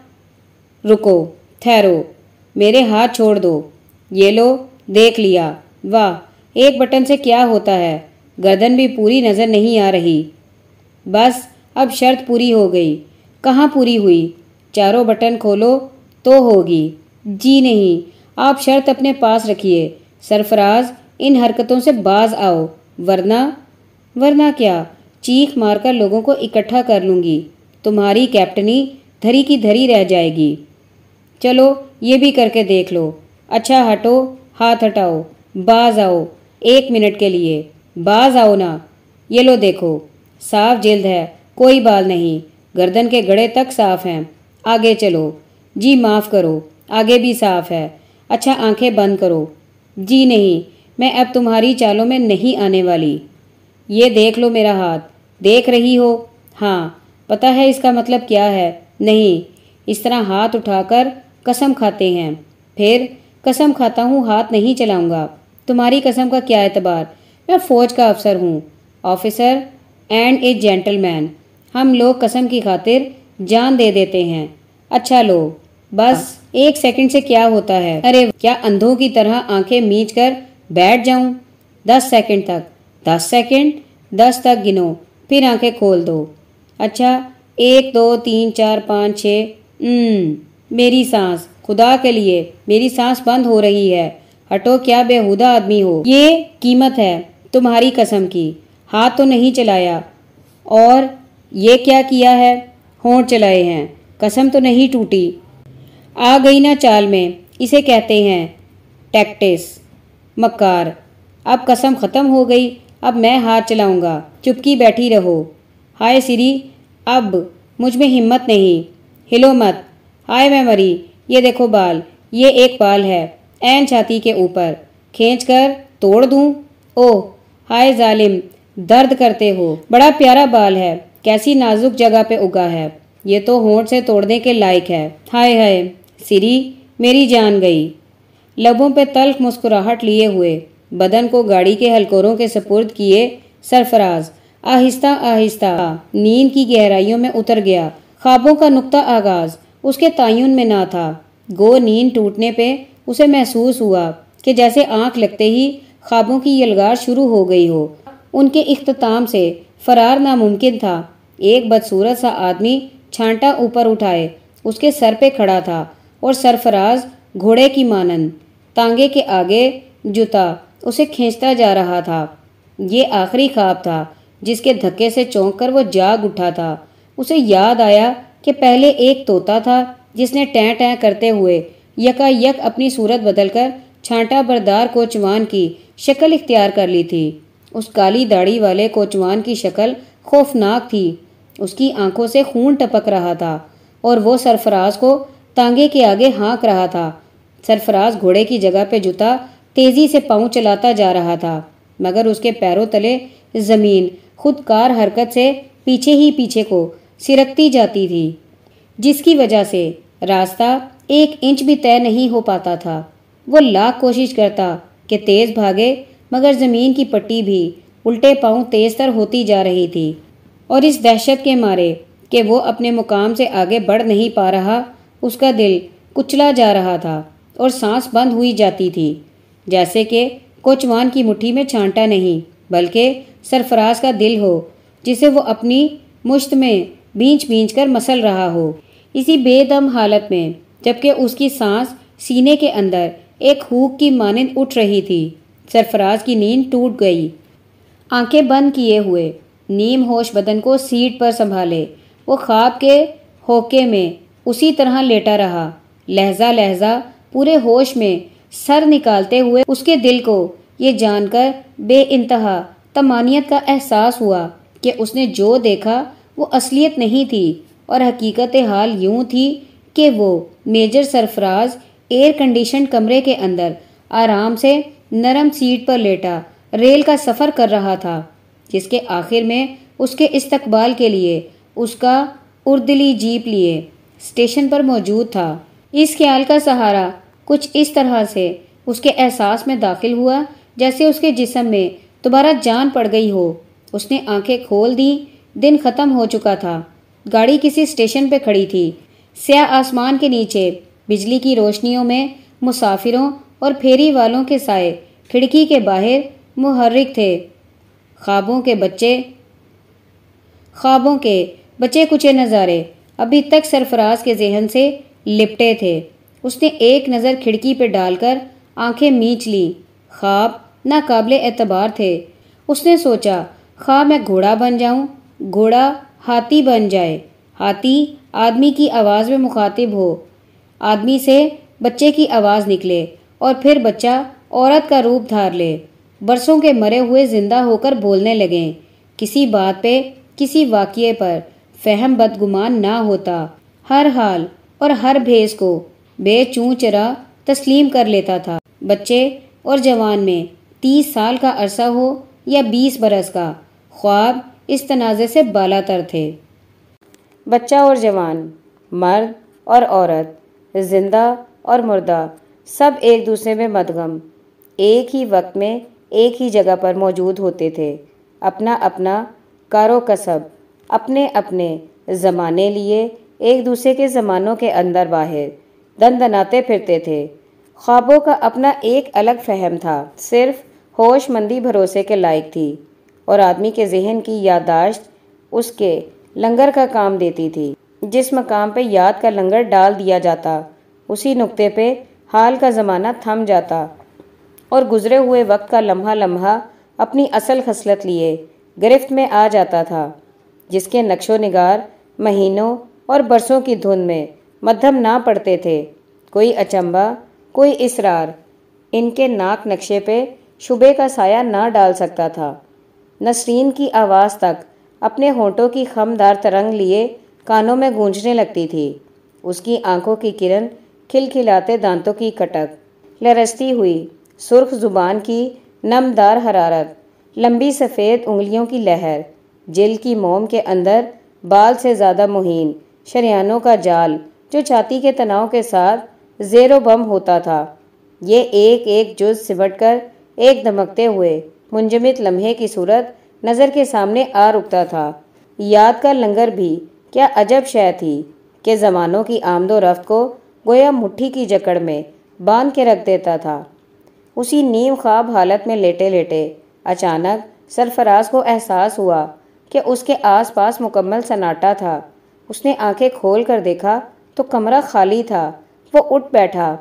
Speaker 1: रुको। ठहरो। मेरे हाथ छोड़ दो। ये लो। देख लिया। वाह, एक बटन से क्या होता है? गर्दन भी पूरी नज़र नहीं आ रही। बस, अब शर्त पूरी हो गई। कहाँ पूरी हुई? चारों बटन खोलो। तो होगी। जी नहीं, आप शर्त अपने पास रखिए। सरफराज, इन हरकतों से बाज आओ। वरना वरना क्या? चीख मारकर लोगों को इकट्ठा कर लूँगी। तुम्हारी कैप्टनी धरी की धरी रह जाएगी। चलो, ये भी करके देख लो। अच्छा हटो, हाथ हटाओ। बाज आओ, एक मिनट के लिए। बाज आओ ना। ये लो देखो, साफ़ जल्द है, कोई बाल नहीं। गर्दन के गड़े तक साफ़ हैं। आगे चलो। जी माफ़ करो, आगे भी साफ़ है। अच्छा आँखें बंद करो। जी नहीं, मैं अब तुम्हारी चालों में नहीं आने वाली। ये देख लो मेरा हाथ। देख रही हो? हाँ। पता है इसका मतलब क्या है? नहीं। इस तरह हाथ उठाकर कसम खाते हैं। फिर, कसम खाता हूँ, हाथ नहीं चलाऊँगा। तुम्हारी कसम का क्या एतबार? मैं फ़ौज का अफसर हूँ। Officer and a gentleman. हम लोग कसम की खातिर जान दे देते हैं। अच्छा लो। बस एक सेकंड से क्या होता है? अरे क्या अंधों की तरह आँखें मीच कर बैठ जाऊँ? दस सेकंड तक दस सेकंड दस तक गिनो फिर आँखें खोल दो। अच्छा एक दो तीन चार पाँच छ हम्म, मेरी सांस। खुदा के लिए मेरी सांस बंद हो रही है। हटो क्या बेहुदा आदमी हो? ये कीमत है तुम्हारी कसम की। हाथ तो नहीं चलाया। और ये क्या किया है? होंठ चलाए हैं। कसम तो नहीं टूटी। आ गई ना चाल में, इसे कहते हैं टैक्टिस। मक्कार, अब कसम ख़त्म हो गई, अब मैं हाथ चलाऊँगा, चुपकी बैठी रहो। हाय सिरी, अब मुझमें हिम्मत नहीं। हिलो मत। हाय मैं मरी, ये देखो बाल, ये एक बाल है एन छाती के ऊपर। खींच कर
Speaker 2: तोड़ दूँ? ओह, हाय जालिम, दर्द करते हो। बड़ा प्यारा बाल है, कैसी नाजुक जगह पे उगा है। ये तो होंठ से तोड़ने के लायक है। हाय हाय। सिरी, मेरी जान गई। लबों पे तल्ख मुस्कुराहट लिए हुए, बदन को गाड़ी के हलकोरों के सपुर्द किए, सरफराज, आहिस्ता आहिस्ता, नींद की गहराइयों में उतर गया, ख्वाबों का नुक्ता आगाज़, उसके तयन में ना था। गो नींद टूटने पे उसे महसूस हुआ कि जैसे आँख लगते ही ख्वाबों की यलगार शुरू हो गई हो। उनके इख्ताम से फरार नामुमकिन था। एक बदसूरत सा आदमी छांटा ऊपर उठाए, उसके सर पे खड़ा था। और सरफराज घोड़े की मानन तांगे के आगे जुता उसे खींचता जा रहा था। ये आखिरी ख्वाब था जिसके धक्के से चौंक कर वो जाग उठा था। उसे याद आया कि पहले एक तोता था जिसने टैं टैं करते हुए यकायक अपनी सूरत बदलकर छांटा बरदार कोचवान की शक्ल इख्तियार कर ली थी। उस काली दाढ़ी वाले कोचवान की शक्ल खौफनाक थी। उसकी आँखों से खून टपक रहा था और वो सरफराज को तांगे के आगे हाँक रहा था। सरफराज घोड़े की जगह पे जुता तेज़ी से पाँव चलाता जा रहा था, मगर उसके पैरों तले ज़मीन खुदकार हरकत से पीछे ही पीछे को सिरकती जाती थी, जिसकी वजह से रास्ता एक इंच भी तय नहीं हो पाता था। वो लाख कोशिश करता कि तेज भागे, मगर ज़मीन की पट्टी भी उल्टे पाँव तेज तर होती जा रही थी, और इस दहशत के मारे कि वो अपने मुकाम से आगे बढ़ नहीं पा रहा। उसका दिल कुचला जा रहा था और सांस बंद हुई जाती थी, जैसे कि कोचवान की मुट्ठी में छांटा नहीं, बल्कि सरफराज का दिल हो, जिसे वो अपनी मुश्त में बींच बींच कर मसल रहा हो। इसी बेदम हालत में, जबकि उसकी सांस सीने के अंदर एक हुक की मानंद उठ रही थी, सरफराज की नींद टूट गई। आँखें बंद किए हुए, नीम होश बदन को सीट पर संभाले, वो ख्वाब के होके में उसी तरह लेटा रहा। लहजा लहजा पूरे होश में सर निकालते हुए उसके दिल को ये जानकर बे इंतहा तमानियत का एहसास हुआ कि उसने जो देखा वो असलियत नहीं थी और हकीकत हाल यूँ थी कि वो मेजर सरफराज एयर कंडीशन कमरे के अंदर आराम से नरम सीट पर लेटा, रेल का सफ़र कर रहा था, जिसके आखिर में उसके इस्तकबाल के लिए उसका उर्दली जीप लिए। स्टेशन पर मौजूद था। इस ख्याल का सहारा कुछ इस तरह से उसके एहसास में दाखिल हुआ, जैसे उसके जिसम में दोबारा जान पड़ गई हो। उसने आँखें खोल दी, दिन ख़त्म हो चुका था। गाड़ी किसी स्टेशन पे खड़ी थी। स्याह आसमान के नीचे, बिजली की रोशनियों में मुसाफिरों और फेरी वालों के साए खिड़की के बाहर मुहर्रिक थे। ख्वाबों के बच्चे, ख्वाबों के बच्चे कुचे नज़ारे अभी तक सरफराज के जहन से लिपटे थे। उसने एक नज़र खिड़की पर डालकर आँखें मीच ली। ख्वाब नाकाबले एतबार थे। उसने सोचा खा मैं घोड़ा बन जाऊँ। घोड़ा हाथी बन जाए। हाथी आदमी की आवाज़ में मुखातिब हो। आदमी से बच्चे की आवाज़ निकले और फिर बच्चा औरत का रूप धार ले। बरसों के मरे हुए ज़िंदा होकर बोलने लगे। किसी बात पे, किसी वाक्य पर फहम बदगुमान ना होता। हर हाल और हर भेस को बेचूचरा तस्लीम कर लेता था। बच्चे और जवान में तीस साल का अरसा हो या बीस बरस का, ख्वाब इस तनाज़े से बालातर थे। बच्चा और जवान, मर्द और औरत, ज़िंदा और मुर्दा, सब एक दूसरे में मदगम, एक ही वक्त में एक ही जगह पर मौजूद होते थे। अपना अपना कारो कसब अपने अपने ज़माने लिए एक दूसरे के ज़मानों के अंदर बाहर दन दनाते फिरते थे। ख्वाबों का अपना एक अलग फहम था, सिर्फ़ होशमंदी भरोसे के लायक थी और आदमी के जहन की याददाश्त उसके लंगर का काम देती थी। जिस मकाम पे याद का लंगर डाल दिया जाता, उसी नुक्ते पे हाल का ज़माना थम जाता और गुजरे हुए वक्त का लम्हा लम्हा अपनी असल खसलत लिए गिरफ्त में आ जाता था। जिसके नक्शो निगार महीनों और बरसों की धुन में मध्यम ना पड़ते थे। कोई अचंबा, कोई इसरार, इनके नाक नक्शे पे शुबे का साया ना डाल सकता था। नसरीन की आवाज़ तक अपने होठों की खमदार तरंग लिए कानों में गूंजने लगती थी। उसकी आँखों की किरण खिलखिलाते दांतों की कटक। लरसती हुई सुर्ख ज़ुबान की
Speaker 1: नमदार हरारत। लंबी सफ़ेद उंगलियों की लहर। जिल की मोम के अंदर बाल से ज़्यादा मुहीन, शरियानों का जाल, जो छाती के तनाव के साथ जेरो बम होता था। ये एक एक जुज सिमट कर एक धमकते हुए मुंजमित लम्हे की सूरत नज़र के सामने आ रुकता था। याद का लंगर भी क्या अजब शय थी कि ज़मानों की आमदो रफ्त को गोया मुट्ठी की जकड़ में बाँध के रख देता था। उसी नीम ख्वाब हालत में लेटे लेटे अचानक सरफराज को एहसास हुआ कि उसके आसपास मुकम्मल सन्नाटा था। उसने आँखें खोल कर देखा तो कमरा खाली था। वो उठ बैठा,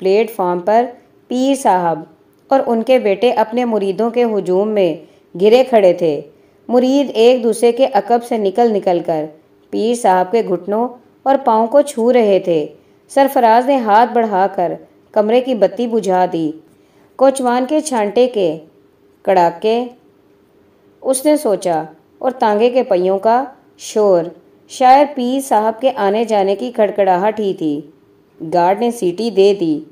Speaker 1: प्लेटफॉर्म पर पीर साहब और उनके बेटे अपने मुरीदों के हजूम में घिरे खड़े थे। मुरीद एक दूसरे के अकब से निकल निकल कर पीर साहब के घुटनों और पाँव को छू रहे थे। सरफराज ने हाथ बढ़ाकर कमरे की बत्ती बुझा दी। कोचवान के छांटे के कड़ाके, उसने सोचा और तांगे के पहियों का शोर। शायद पी. साहब के आने जाने की खड़खड़ाहट ही थी। गार्ड ने सीटी दे दी।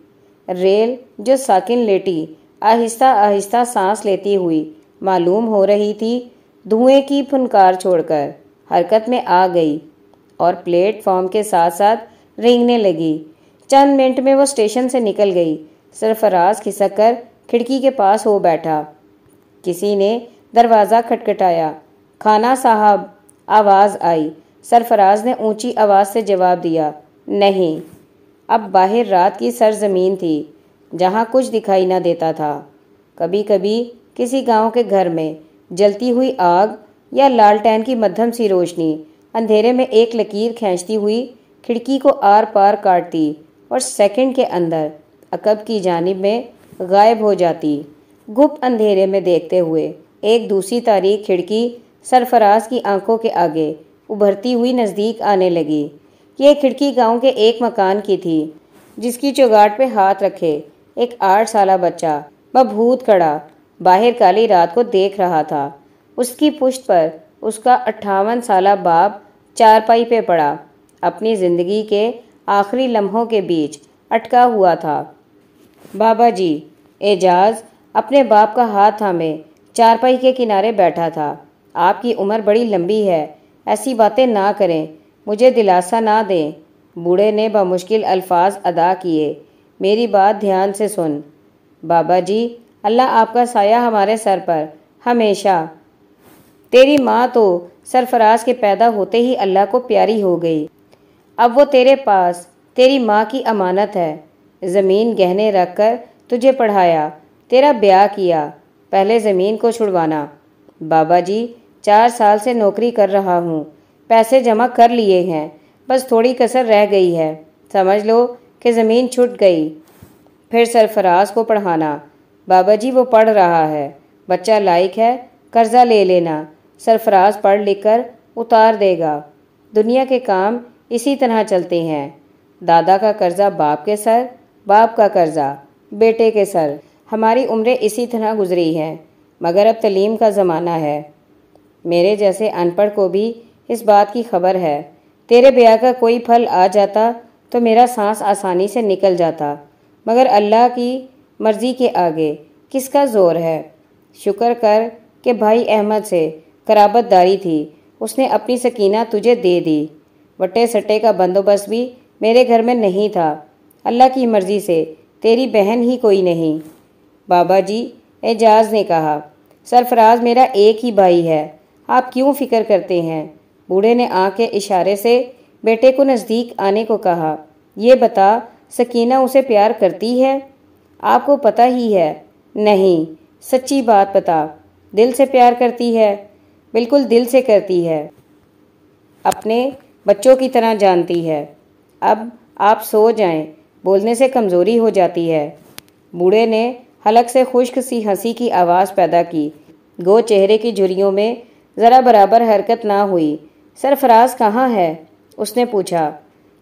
Speaker 1: रेल, जो साकिन लेटी, आहिस्ता आहिस्ता सांस लेती हुई, मालूम हो रही थी, धुएँ की फुनकार छोड़कर, हरकत में आ गई और प्लेटफॉर्म के साथ साथ रेंगने लगी। चंद मिनट में वो स्टेशन से निकल गई। सरफराज खिसक कर खिड़की के पास हो बैठा। किसी ने दरवाज़ा खटखटाया। खाना साहब, आवाज़ आई। सरफराज ने ऊँची आवाज़ से जवाब दिया, नहीं। अब बाहर रात की सरजमीन थी, जहाँ कुछ दिखाई ना देता था। कभी कभी किसी गाँव के घर में जलती हुई आग या लालटेन की मध्यम सी रोशनी अंधेरे में एक लकीर खींचती हुई खिड़की को आर पार काटती और सेकंड के अंदर, अकब की जानिब में गायब हो जाती। गुप्त अंधेरे में देखते हुए एक दूसरी तारीख खिड़की सरफराज की आँखों के आगे उभरती हुई नज़दीक आने लगी यह खिड़की गाँव के एक मकान की थी, जिसकी चौगाट पे हाथ रखे एक आठ साल बच्चा बभूत खड़ा बाहर काली रात को देख रहा था। उसकी पुश्त पर उसका अट्ठावन साल बाप चारपाई पे पड़ा, अपनी ज़िंदगी के आखिरी लम्हों के बीच अटका हुआ था। बाबा जी, एजाज अपने बाप का हाथ थामे चारपाई के किनारे बैठा था। आपकी उम्र बड़ी लंबी है। ऐसी बातें ना करें। मुझे दिलासा ना दें। बूढ़े ने बमुश्किल अल्फाज अदा किए। मेरी बात ध्यान से सुन। बाबा जी, अल्लाह आपका साया हमारे सर पर। हमेशा। तेरी माँ तो सरफराज के पैदा होते ही अल्लाह को प्यारी हो गई। अब वो तेरे पास, तेरी माँ की अमानत है। ज़मीन गहने रख कर तुझे पढ़ाया। तेरा ब्याह किया। पहले ज़मीन को छुड़वाना। बाबा जी, चार साल से नौकरी कर रहा हूँ। पैसे जमा कर लिए हैं। बस थोड़ी कसर रह गई है। समझ लो कि ज़मीन छूट गई। फिर सरफराज को पढ़ाना। बाबा जी, वो पढ़ रहा है। बच्चा लायक है, कर्जा ले लेना। सरफराज पढ़ लिख कर उतार देगा। दुनिया के काम इसी तरह चलते हैं। दादा का कर्जा बाप के सर, बाप का कर्जा, बेटे के सर। हमारी उम्रें इसी तरह गुजरी हैं। मगर अब तलीम का ज़माना है। मेरे जैसे अनपढ़ को भी इस बात की खबर है। तेरे ब्याह का कोई फल आ जाता तो मेरा सांस आसानी से निकल जाता। मगर अल्लाह की मर्ज़ी के आगे किसका ज़ोर है? शुक्र कर कि भाई अहमद से कराबतदारी थी। उसने अपनी सकीना तुझे दे दी। वटे सट्टे का बंदोबस्त भी मेरे घर में नहीं था। अल्लाह की मर्ज़ी से तेरी बहन ही कोई नहीं। बाबा जी एजाज ने कहा, सरफराज मेरा एक ही भाई है। आप क्यों फ़िक्र करते हैं? बूढ़े ने आँख के इशारे से बेटे को नज़दीक आने को कहा, ये बता, सकीना उसे प्यार करती है? आपको पता ही है। नहीं, सच्ची बात बता। दिल से प्यार करती है? बिल्कुल दिल से करती है। अपने बच्चों की तरह जानती है। अब आप सो जाएँ, बोलने से कमज़ोरी हो जाती है। बूढ़े ने हलक से खुश्क सी हँसी की आवाज़ पैदा की। गो चेहरे की झुरियों में ज़रा बराबर हरकत ना हुई। सरफराज कहाँ है? उसने पूछा।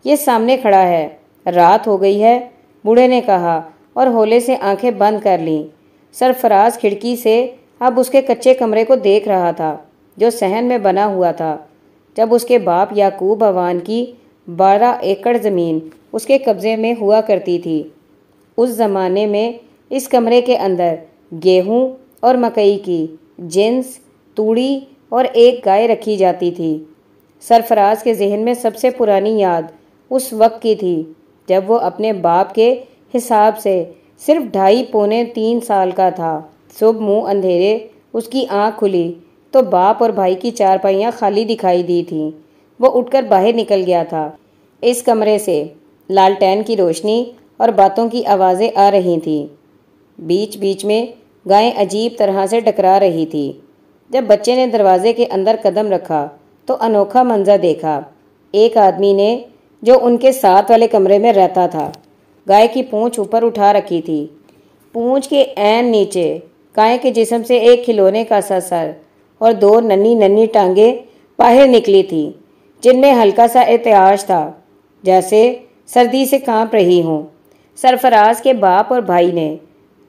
Speaker 1: ये सामने खड़ा है। रात हो गई है, बूढ़े ने कहा, और होले से आँखें बंद कर लीं। सरफराज खिड़की से अब उसके कच्चे कमरे को देख रहा था, जो सहन में बना हुआ था। जब उसके बाप याकूब अवान की बारह एकड़ ज़मीन उसके कब्ज़े में हुआ करती थी, उस ज़माने में इस कमरे के अंदर गेहूँ और मकई की जिन्स, तूड़ी और एक गाय रखी जाती थी। सरफराज के जहन में सबसे पुरानी याद उस वक्त की थी, जब वो अपने बाप के हिसाब से सिर्फ़ ढाई पौने तीन साल का था। सुबह मुँह अंधेरे, उसकी आँख खुली तो बाप और भाई की चारपाइयाँ खाली दिखाई दी थीं। वो उठकर बाहर निकल गया था। इस कमरे से लालटेन की रोशनी और बातों की आवाज़ें आ रही थीं। बीच बीच में गायें अजीब तरह से टकरा रही थी। जब बच्चे ने दरवाजे के अंदर कदम रखा तो अनोखा मंजर देखा। एक आदमी ने, जो उनके साथ वाले कमरे में रहता था, गाय की पूंछ ऊपर उठा रखी थी। पूंछ के ऐन नीचे, गाय के जिस्म से एक खिलौने का सा सर और दो नन्ही नन्ही टांगे बाहर निकली थी, जिनमें हल्का सा एहतियाज था, जैसे सर्दी से काँप रही हूँ। सरफराज के बाप और भाई ने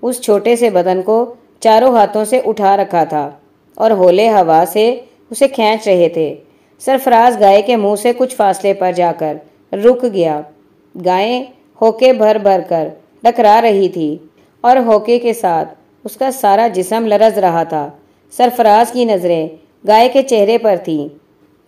Speaker 1: उस छोटे से बदन को चारों हाथों से उठा रखा था और होले हवा से उसे खींच रहे थे। सरफराज गाय के मुँह से कुछ फासले पर जाकर रुक गया। गायें होके भर भर कर टकरा रही थी और होके के साथ उसका सारा जिसम लरज रहा था। सरफराज की नज़रें गाय के चेहरे पर थीं।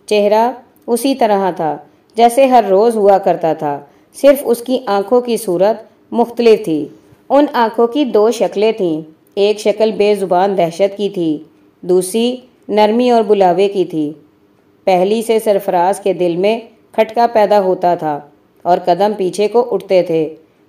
Speaker 1: चेहरा उसी तरह था जैसे हर रोज़ हुआ करता था। सिर्फ़ उसकी आँखों की सूरत मुख्तलिफ़ थी। उन आँखों की दो शक्लें थीं। एक शक्ल बेजुबान दहशत की थी, दूसरी नरमी और बुलावे की थी। पहली से सरफराज के दिल में खटका पैदा होता था और कदम पीछे को उठते थे।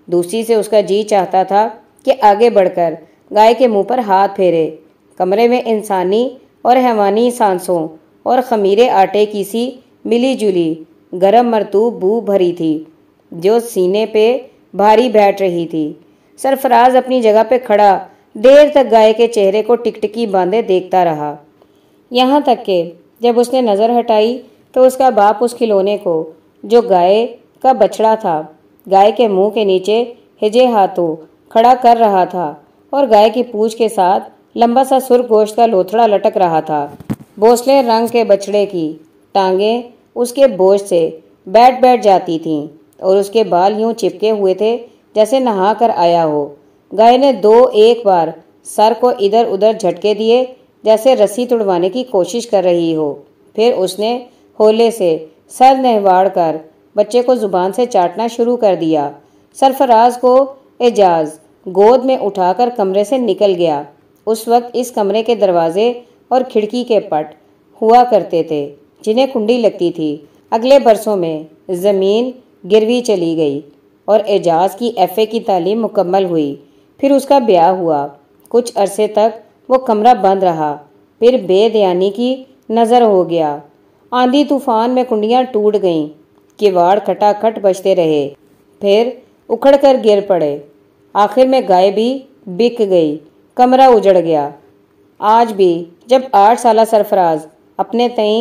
Speaker 1: दूसरी से उसका जी चाहता था कि आगे बढ़कर गाय के मुँह पर हाथ फेरे। कमरे में इंसानी और हैवानी सांसों और खमीरे आटे की सी मिली जुली गरम मरतूब बू भरी थी, जो सीने पे भारी बैठ रही थी। सरफराज अपनी जगह पे खड़ा, देर तक गाय के चेहरे को टिकटिकी बांधे देखता रहा। यहाँ तक कि जब उसने नज़र हटाई तो उसका बाप उस खिलौने को, जो गाय का बछड़ा था, गाय के मुँह के नीचे हिजे हाथों खड़ा कर रहा था और गाय की पूछ के साथ लंबा सा सुर गोश्त का लोथड़ा लटक रहा था। भोसले रंग के बछड़े की टांगे उसके बोझ से बैठ बैठ जाती थीं और उसके बाल यूँ चिपके हुए थे जैसे नहा कर आया हो। गाय ने दो एक बार सर को इधर उधर झटके दिए, जैसे रस्सी तुड़वाने की कोशिश कर रही हो। फिर उसने होले से सर नहवाड़ कर बच्चे को ज़ुबान से चाटना शुरू कर दिया। सरफराज को एजाज गोद में उठाकर कमरे से निकल गया। उस वक्त इस कमरे के दरवाजे और खिड़की के पट हुआ करते थे, जिन्हें कुंडी लगती थी। अगले बरसों में ज़मीन गिरवी चली गई। और एजाज की एफ़ए की तालीम मुकम्मल हुई। फिर उसका ब्याह हुआ। कुछ अरसे तक वो कमरा बंद रहा। फिर बेदयानी की नज़र हो गया। आंधी तूफ़ान में कुंडियाँ टूट गईं। किवाड़ खटाखट बजते रहे। फिर उखड़ कर गिर पड़े। आखिर में गाय भी बिक गई। कमरा उजड़ गया। आज भी जब आठ साल सरफराज अपने तई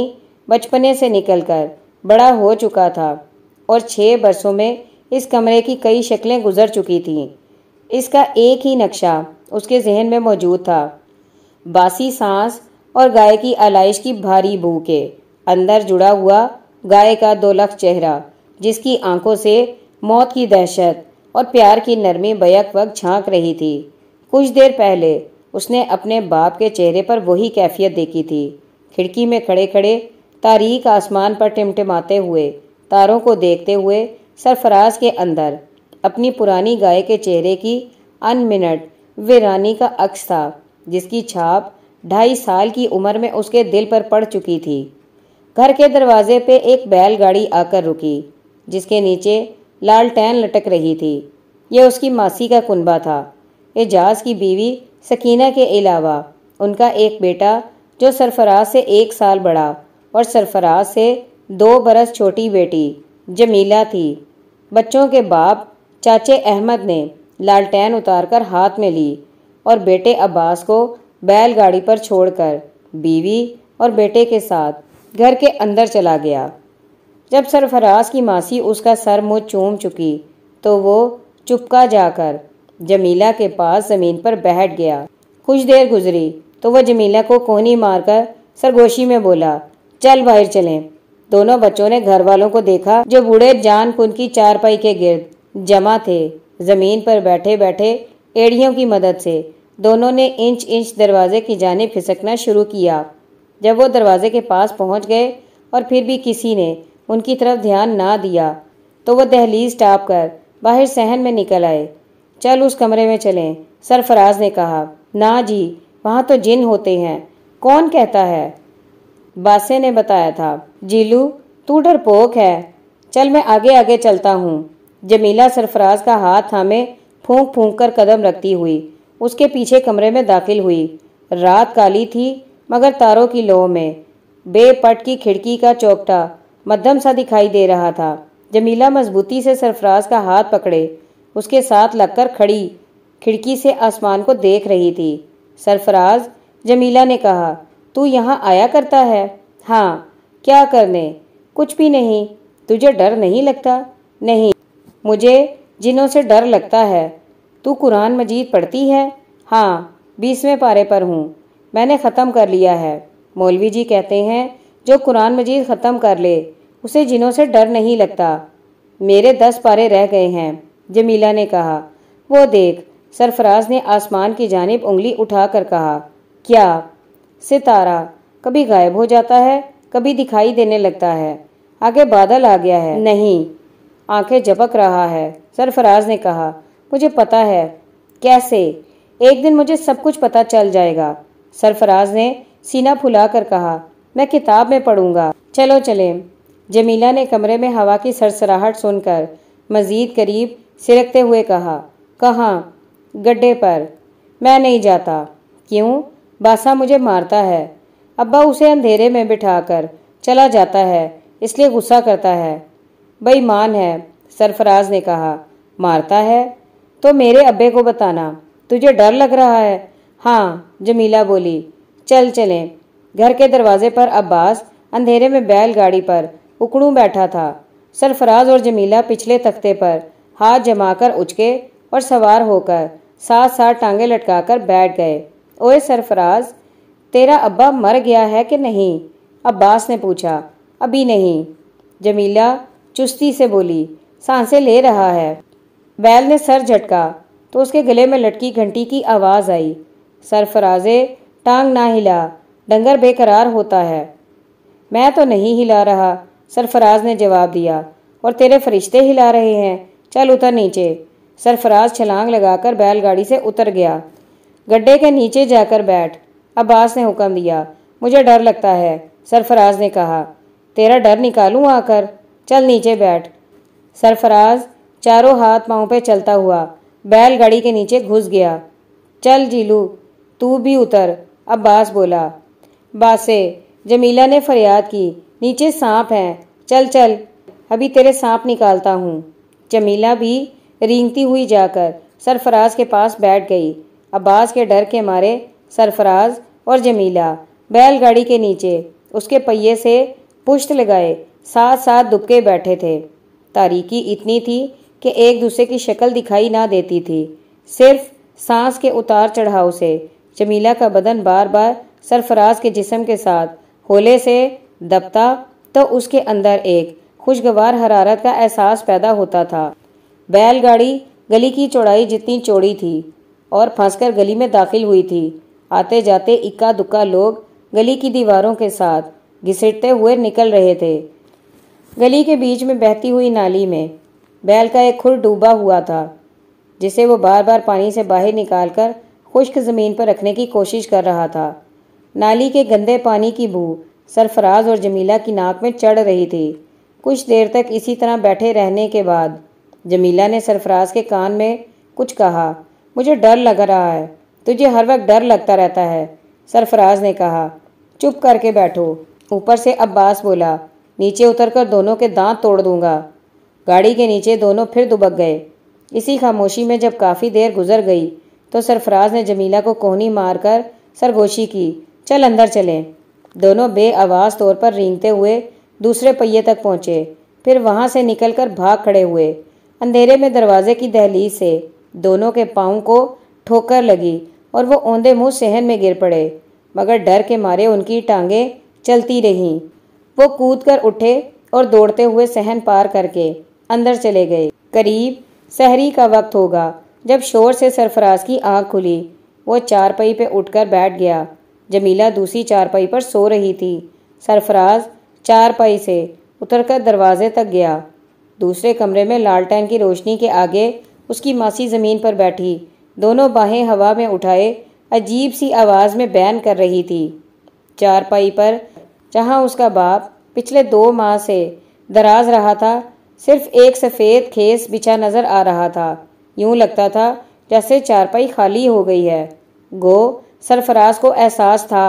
Speaker 1: बचपने से निकलकर बड़ा हो चुका था और छः बरसों में इस कमरे की कई शक्लें गुजर चुकी थीं। इसका एक ही नक्शा उसके जहन में मौजूद था। बासी सांस और गाय की आलाइश की भारी भूखे, अंदर जुड़ा हुआ गाय का दो लख चेहरा, जिसकी आँखों से मौत की दहशत और प्यार की नरमी बैक वक्त झाँक रही थी। कुछ देर पहले उसने अपने बाप के चेहरे पर वही कैफियत देखी थी। खिड़की में खड़े खड़े तारीख आसमान पर टिमटिमाते हुए, तारों को देखते हुए सरफराज के अंदर, अपनी पुरानी गाय के चेहरे की अनमिनट वीरानी का अक्स था, जिसकी छाप ढाई साल की उम्र में उसके दिल पर पड़ चुकी थी। घर के दरवाजे पे एक बैलगाड़ी आकर रुकी, जिसके नीचे लालटेन लटक रही थी। यह उसकी मासी का कुनबा था। एजाज की बीवी सकीना के अलावा उनका एक बेटा, जो सरफराज से एक साल बड़ा और सरफराज से दो बरस छोटी बेटी, जमीला थी। बच्चों के बाप, चाचे अहमद ने लालटेन उतारकर हाथ में ली और बेटे अब्बास को बैलगाड़ी पर छोड़कर बीवी और बेटे के साथ घर के अंदर चला गया। जब सरफराज की मासी उसका सर मुँह चूम चुकी तो वो चुपका जाकर जमीला के पास ज़मीन पर बैठ गया। कुछ देर गुजरी तो वह जमीला को कोहनी मारकर सरगोशी में बोला, चल बाहर चलें। दोनों बच्चों ने घर वालों को देखा, जो बूढ़े जान कुन की चारपाई के गिर्द जमा थे। ज़मीन पर बैठे बैठे एड़ियों की मदद से दोनों ने इंच इंच दरवाजे की जाने फिसकना शुरू किया। जब वो दरवाजे के पास पहुँच गए और फिर भी किसी ने उनकी तरफ़ ध्यान ना दिया तो वह दहलीज टाप कर बाहर सहन में निकल आए। चल उस कमरे में चलें, सरफराज ने कहा। ना जी, वहाँ तो जिन होते हैं, कौन कहता है? बासे ने बताया था। जीलू, तू डरपोक है। चल, मैं आगे आगे चलता हूँ। जमीला सरफराज का हाथ थामे, फूंक फूंक कर कदम रखती हुई, उसके पीछे कमरे में दाखिल हुई। रात काली थी, मगर तारों की लो में। बेपट की खिड़की का चौकटा मध्यम सा दिखाई दे रहा था। जमीला मजबूती से सरफराज का हाथ पकड़े, उसके साथ लगकर खड़ी खिड़की से आसमान को देख रही थी। सरफराज, जमीला ने कहा, तू यहाँ आया करता है? हाँ। क्या करने? कुछ भी नहीं। तुझे डर नहीं लगता? नहीं। मुझे जिनों से डर लगता है। तू कुरान मजीद पढ़ती है? हाँ बीसवें पारे पर हूँ। मैंने ख़त्म कर लिया है। मौलवी जी कहते हैं, जो कुरान मजीद ख़त्म कर ले, उसे जिनों से डर नहीं लगता। मेरे दस पारे रह गए हैं, जमीला ने कहा। वो देख, सरफराज ने आसमान की जानब उंगली उठाकर कहा, क्या? सितारा, कभी गायब हो जाता है? कभी दिखाई देने लगता है। आगे बादल आ गया है। नहीं, आँखें झपक रहा है। सरफराज ने कहा, मुझे पता है। कैसे? एक दिन मुझे सब कुछ पता चल जाएगा। सरफराज ने सीना फुलाकर कहा, मैं किताब में पढ़ूँगा। चलो चले। जमीला ने कमरे में हवा की सरसराहट सुनकर मजीद करीब सिरकते हुए कहा, कहाँ? गड्ढे पर। मैं नहीं जाता। क्यों? बासा मुझे मारता है। अब्बा उसे अंधेरे में बिठाकर चला जाता है, इसलिए गुस्सा करता है। बेईमान है, सरफराज ने कहा। मारता है? तो मेरे अब्बे को बताना। तुझे डर लग रहा है? हाँ जमीला बोली। चल चलें। घर के दरवाजे पर अब्बास अंधेरे में बैलगाड़ी पर उकड़ू बैठा था। सरफराज और जमीला पिछले तख्ते पर हाथ जमाकर उचके और सवार होकर साथ साथ टांगे लटकाकर बैठ गए। ओए सरफराज तेरा अब्बा मर गया है कि नहीं? अब्बास ने पूछा। अभी नहीं। जमीला चुस्ती से बोली, साँसें ले रहा है। बैल ने सर झटका तो उसके गले में लटकी घंटी की आवाज़ आई। सरफराजे, टांग ना हिला, डंगर बेकरार होता है। मैं तो नहीं हिला रहा, सरफराज ने जवाब दिया। और तेरे फरिश्ते हिला रहे हैं। चल उतर नीचे। सरफराज छलांग लगाकर बैलगाड़ी से उतर गया। गड्ढे के नीचे जाकर बैठ। अब्बास ने हुक्म दिया, मुझे डर लगता है, सरफराज ने कहा। तेरा डर निकालूं आकर? चल नीचे बैठ। सरफराज चारों हाथ पाँव पे चलता हुआ बैलगाड़ी के नीचे घुस गया। चल जीलू, तू भी उतर, अब्बास बोला। बासे, जमीला ने फरियाद की, नीचे सांप है। चल चल, अभी तेरे सांप निकालता हूँ। जमीला भी रींगती हुई जाकर सरफराज के पास बैठ गई। अब्बास के डर के मारे सरफराज और जमीला बैलगाड़ी के नीचे उसके पहिए से पुष्ट लगाए साथ साथ दुबके बैठे थे। तारीकी इतनी थी कि एक दूसरे की शक्ल दिखाई ना देती थी। सिर्फ़ सांस के उतार चढ़ाव से जमीला का बदन बार बार सरफराज के जिस्म के साथ होले से दबता तो उसके अंदर एक खुशगवार हरारत का एहसास पैदा होता था। बैलगाड़ी गली की चौड़ाई जितनी चौड़ी थी और फंसकर गली में दाखिल हुई थी आते जाते इक्का दुक्का लोग गली की दीवारों के साथ घिसटते हुए निकल रहे थे। गली के बीच में बहती हुई नाली में बैल का एक खुर डूबा हुआ था, जिसे वो बार बार पानी से बाहर निकालकर खुश्क ज़मीन पर रखने की कोशिश कर रहा था। नाली के गंदे पानी की बू सरफराज और जमीला की नाक में चढ़ रही थी। कुछ देर तक इसी तरह बैठे रहने के बाद जमीला ने सरफराज के कान में कुछ कहा, मुझे डर लग रहा है। तुझे हर वक्त डर लगता रहता है, सरफराज ने कहा। चुप करके बैठो। ऊपर से अब्बास बोला, नीचे उतरकर दोनों के दांत तोड़ दूँगा। गाड़ी के नीचे दोनों फिर दुबक गए। इसी खामोशी में जब काफ़ी देर गुजर गई तो सरफराज ने जमीला को कोहनी मारकर सरगोशी की, चल अंदर चलें। दोनों बे आवाज़ तौर पर रेंगते हुए दूसरे पहिए तक पहुँचे। फिर वहाँ से निकलकर भाग खड़े हुए। अंधेरे में दरवाजे की दहलीज से दोनों के पाँव को ठोकर लगी और वो औंधे मुँह सहन में गिर पड़े। मगर डर के मारे उनकी टांगे चलती रहीं। वो कूद कर उठे और दौड़ते हुए सहन पार करके अंदर चले गए। करीब सहरी का वक्त होगा, जब शोर से सरफराज की आँख खुली। वो चारपाई पे उठकर बैठ गया। जमीला दूसरी चारपाई पर सो रही थी। सरफराज चारपाई से उतरकर दरवाजे तक गया। दूसरे कमरे में लालटेन की रोशनी के आगे उसकी मासी ज़मीन पर बैठी। दोनों बाहें हवा में उठाए, अजीब सी आवाज़ में बैन कर रही थी। चारपाई पर, जहाँ उसका बाप पिछले दो माह से दराज रहा था, सिर्फ़ एक सफ़ेद खेस बिछा नज़र आ रहा था। यूँ लगता था जैसे चारपाई खाली हो गई है। गो, सरफराज को एहसास था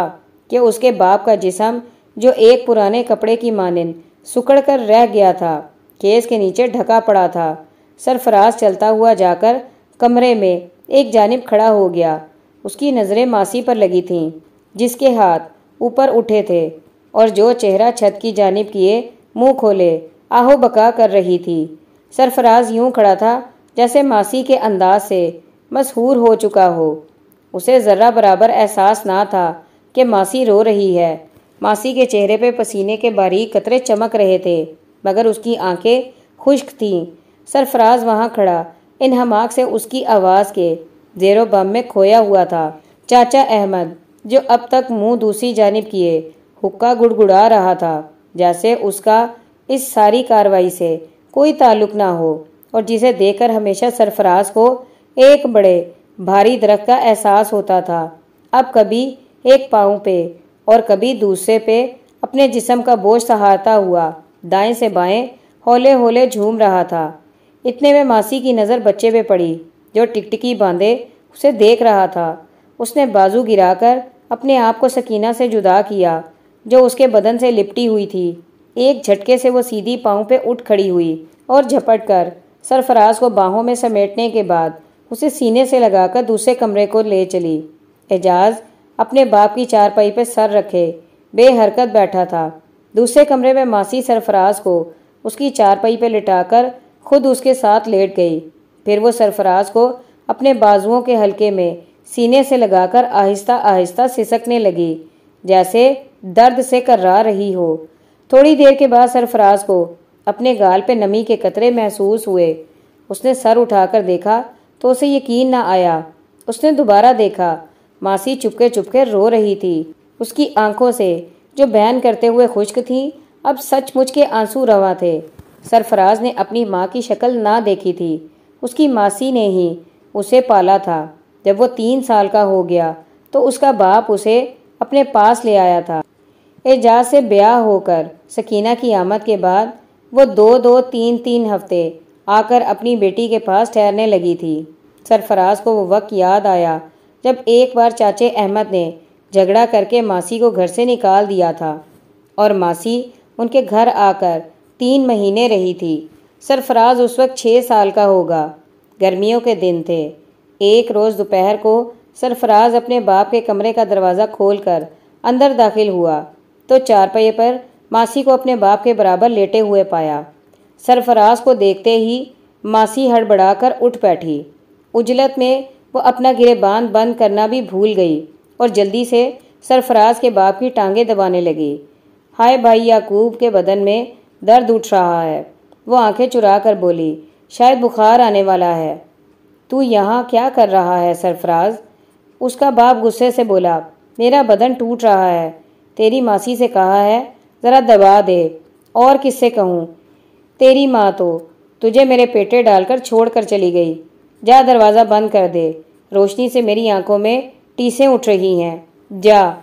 Speaker 1: कि उसके बाप का जिसम, जो एक पुराने कपड़े की मानिन सुकड़ कर रह गया था। खेस के नीचे ढका पड़ा था। सरफराज चलता हुआ जाकर कमरे में एक जानब खड़ा हो गया। उसकी नज़रें मासी पर लगी थीं, जिसके हाथ ऊपर उठे थे और जो चेहरा छत की जानब किए मुँह खोले, आहो बका कर रही थी। सरफराज यूँ खड़ा था जैसे मासी के अंदाज से मशहूर हो चुका हो। उसे ज़र्रा बराबर एहसास ना था कि मासी रो रही है। मासी के चेहरे पे पसीने के बारीक कतरे चमक रहे थे, मगर उसकी आँखें खुश्क थीं। सरफराज वहाँ खड़ा इन हमाक से उसकी आवाज़ के जेरो बम में खोया हुआ था। चाचा अहमद, जो अब तक मुँह दूसरी जानब किए, हुक्का गुड़गुड़ा रहा था, जैसे उसका इस सारी कार्रवाई से कोई ताल्लुक ना हो, और जिसे देखकर हमेशा सरफराज को एक बड़े भारी दरख्त का एहसास होता था। अब कभी एक पाँव पे और कभी दूसरे पे अपने जिसम का बोझ सहारता हुआ दाएँ से बाएँ हौले हौले झूम रहा था। इतने में मासी की नज़र बच्चे पे पड़ी, जो टिकटिकी बांधे, उसे देख रहा था। उसने बाजू गिराकर अपने आप को सकीना से जुदा किया, जो उसके बदन से लिपटी हुई थी। एक झटके से वो सीधी पाँव पे उठ खड़ी हुई और झपट कर सरफराज को बाहों में समेटने के बाद उसे सीने से लगाकर दूसरे कमरे को ले चली। एजाज अपने बाप की चारपाई पर सर रखे, बेहरकत बैठा था। दूसरे कमरे में मासी सरफराज को उसकी चारपाई पर लिटाकर खुद उसके साथ लेट गई। फिर वो सरफराज को अपने बाजुओं के हल्के में सीने से लगाकर आहिस्ता आहिस्ता सिसकने लगी, जैसे दर्द से कर्रा रही हो। थोड़ी देर के बाद सरफराज को अपने गाल पे नमी के कतरे महसूस हुए। उसने सर उठाकर देखा तो उसे यकीन ना आया। उसने दोबारा देखा, मासी चुपके चुपके रो रही थी। उसकी आँखों से जो बयान करते हुए खुश्क थी, अब सचमुच के आँसू रवा थे। सरफराज ने अपनी माँ की शक्ल ना देखी थी। उसकी मासी ने ही उसे पाला था। जब वो तीन साल का हो गया तो उसका बाप उसे अपने पास ले आया था। एजाज से ब्याह होकर सकीना की आमद के बाद वो दो दो तीन तीन हफ़्ते आकर अपनी बेटी के पास ठहरने लगी थी। सरफराज को वो वक्त याद आया जब एक बार चाचे अहमद ने झगड़ा करके मासी को घर से निकाल दिया था और मासी उनके घर आकर तीन महीने रही थी। सरफराज उस वक्त छः साल का होगा। गर्मियों के दिन थे। एक रोज़ दोपहर को सरफराज अपने बाप के कमरे का दरवाज़ा खोलकर अंदर दाखिल हुआ तो चारपये पर मासी को अपने बाप के बराबर लेटे हुए पाया। सरफराज को देखते ही मासी हड़बड़ाकर उठ बैठी। उजलत में वो अपना गिरे बाँध बंद करना भी भूल गई और जल्दी से सरफराज के बाप की टांगे दबाने लगी। हाय भाई याकूब के बदन में दर्द उठ रहा है। वो आँखें चुरा कर बोली, शायद बुखार आने वाला है। तू यहाँ क्या कर रहा है, सरफराज? उसका बाप गुस्से से बोला, मेरा बदन टूट रहा है। तेरी मासी से कहा है, ज़रा दबा दे, और किससे कहूँ? तेरी माँ तो तुझे मेरे पेटे डालकर छोड़ कर चली गई। जा, दरवाज़ा बंद कर दे। रोशनी से मेरी आँखों में टीसें उठ रही हैं। जा।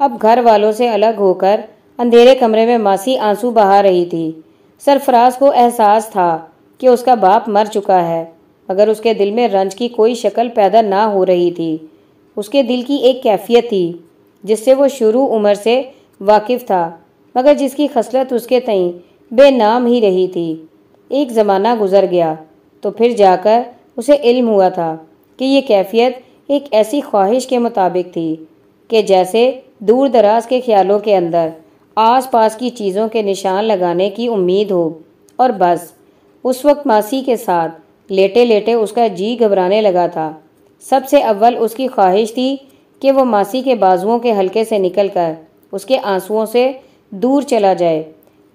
Speaker 1: अब घर वालों से अलग होकर अंधेरे कमरे में मासी आँसू बहा रही थी। सरफराज को एहसास था कि उसका बाप मर चुका है, मगर उसके दिल में रंज की कोई शक्ल पैदा ना हो रही थी। उसके दिल की एक कैफियत थी, जिससे वो शुरू उम्र से वाकिफ था, मगर जिसकी खसलत उसके तई बेनाम ही रही थी। एक ज़माना गुजर गया तो फिर जाकर उसे इल्म हुआ था कि ये कैफियत एक ऐसी ख्वाहिश के मुताबिक थी कि जैसे दूर दराज के ख्यालों के अंदर आस पास की चीज़ों के निशान लगाने की उम्मीद हो। और बस, उस वक्त मासी के साथ लेटे लेटे उसका जी घबराने लगा था। सबसे अव्वल उसकी ख्वाहिश थी कि वो मासी के बाजुओं के हल्के से निकलकर उसके आंसुओं से दूर चला जाए।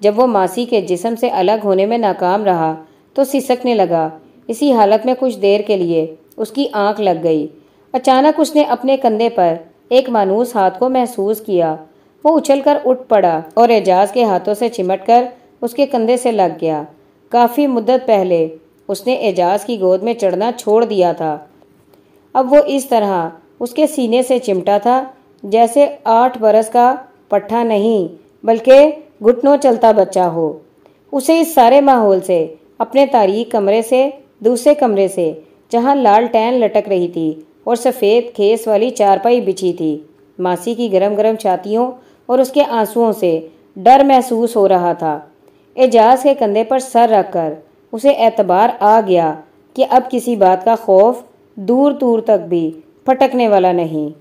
Speaker 1: जब वो मासी के जिसम से अलग होने में नाकाम रहा तो सिसकने लगा। इसी हालत में कुछ देर के लिए उसकी आँख लग गई। अचानक उसने अपने कंधे पर एक मानूस हाथ को महसूस किया वो उछलकर उठ पड़ा और एजाज के हाथों से चिमटकर उसके कंधे से लग गया। काफ़ी मुद्दत पहले उसने एजाज की गोद में चढ़ना छोड़ दिया था। अब वो इस तरह उसके सीने से चिमटा था, जैसे आठ बरस का पट्ठा नहीं, बल्कि घुटनों चलता बच्चा हो। उसे इस सारे माहौल से, अपने तारीख कमरे से, दूसरे कमरे से, जहाँ लाल टैन लटक रही थी और सफ़ेद खेस वाली चारपाई बिछी थी, मासी की गरम गरम छातियों और उसके आंसुओं से डर महसूस हो रहा था। एजाज के कंधे पर सर रखकर उसे एतबार आ गया कि अब किसी बात का खौफ दूर दूर तक भी फटकने वाला नहीं।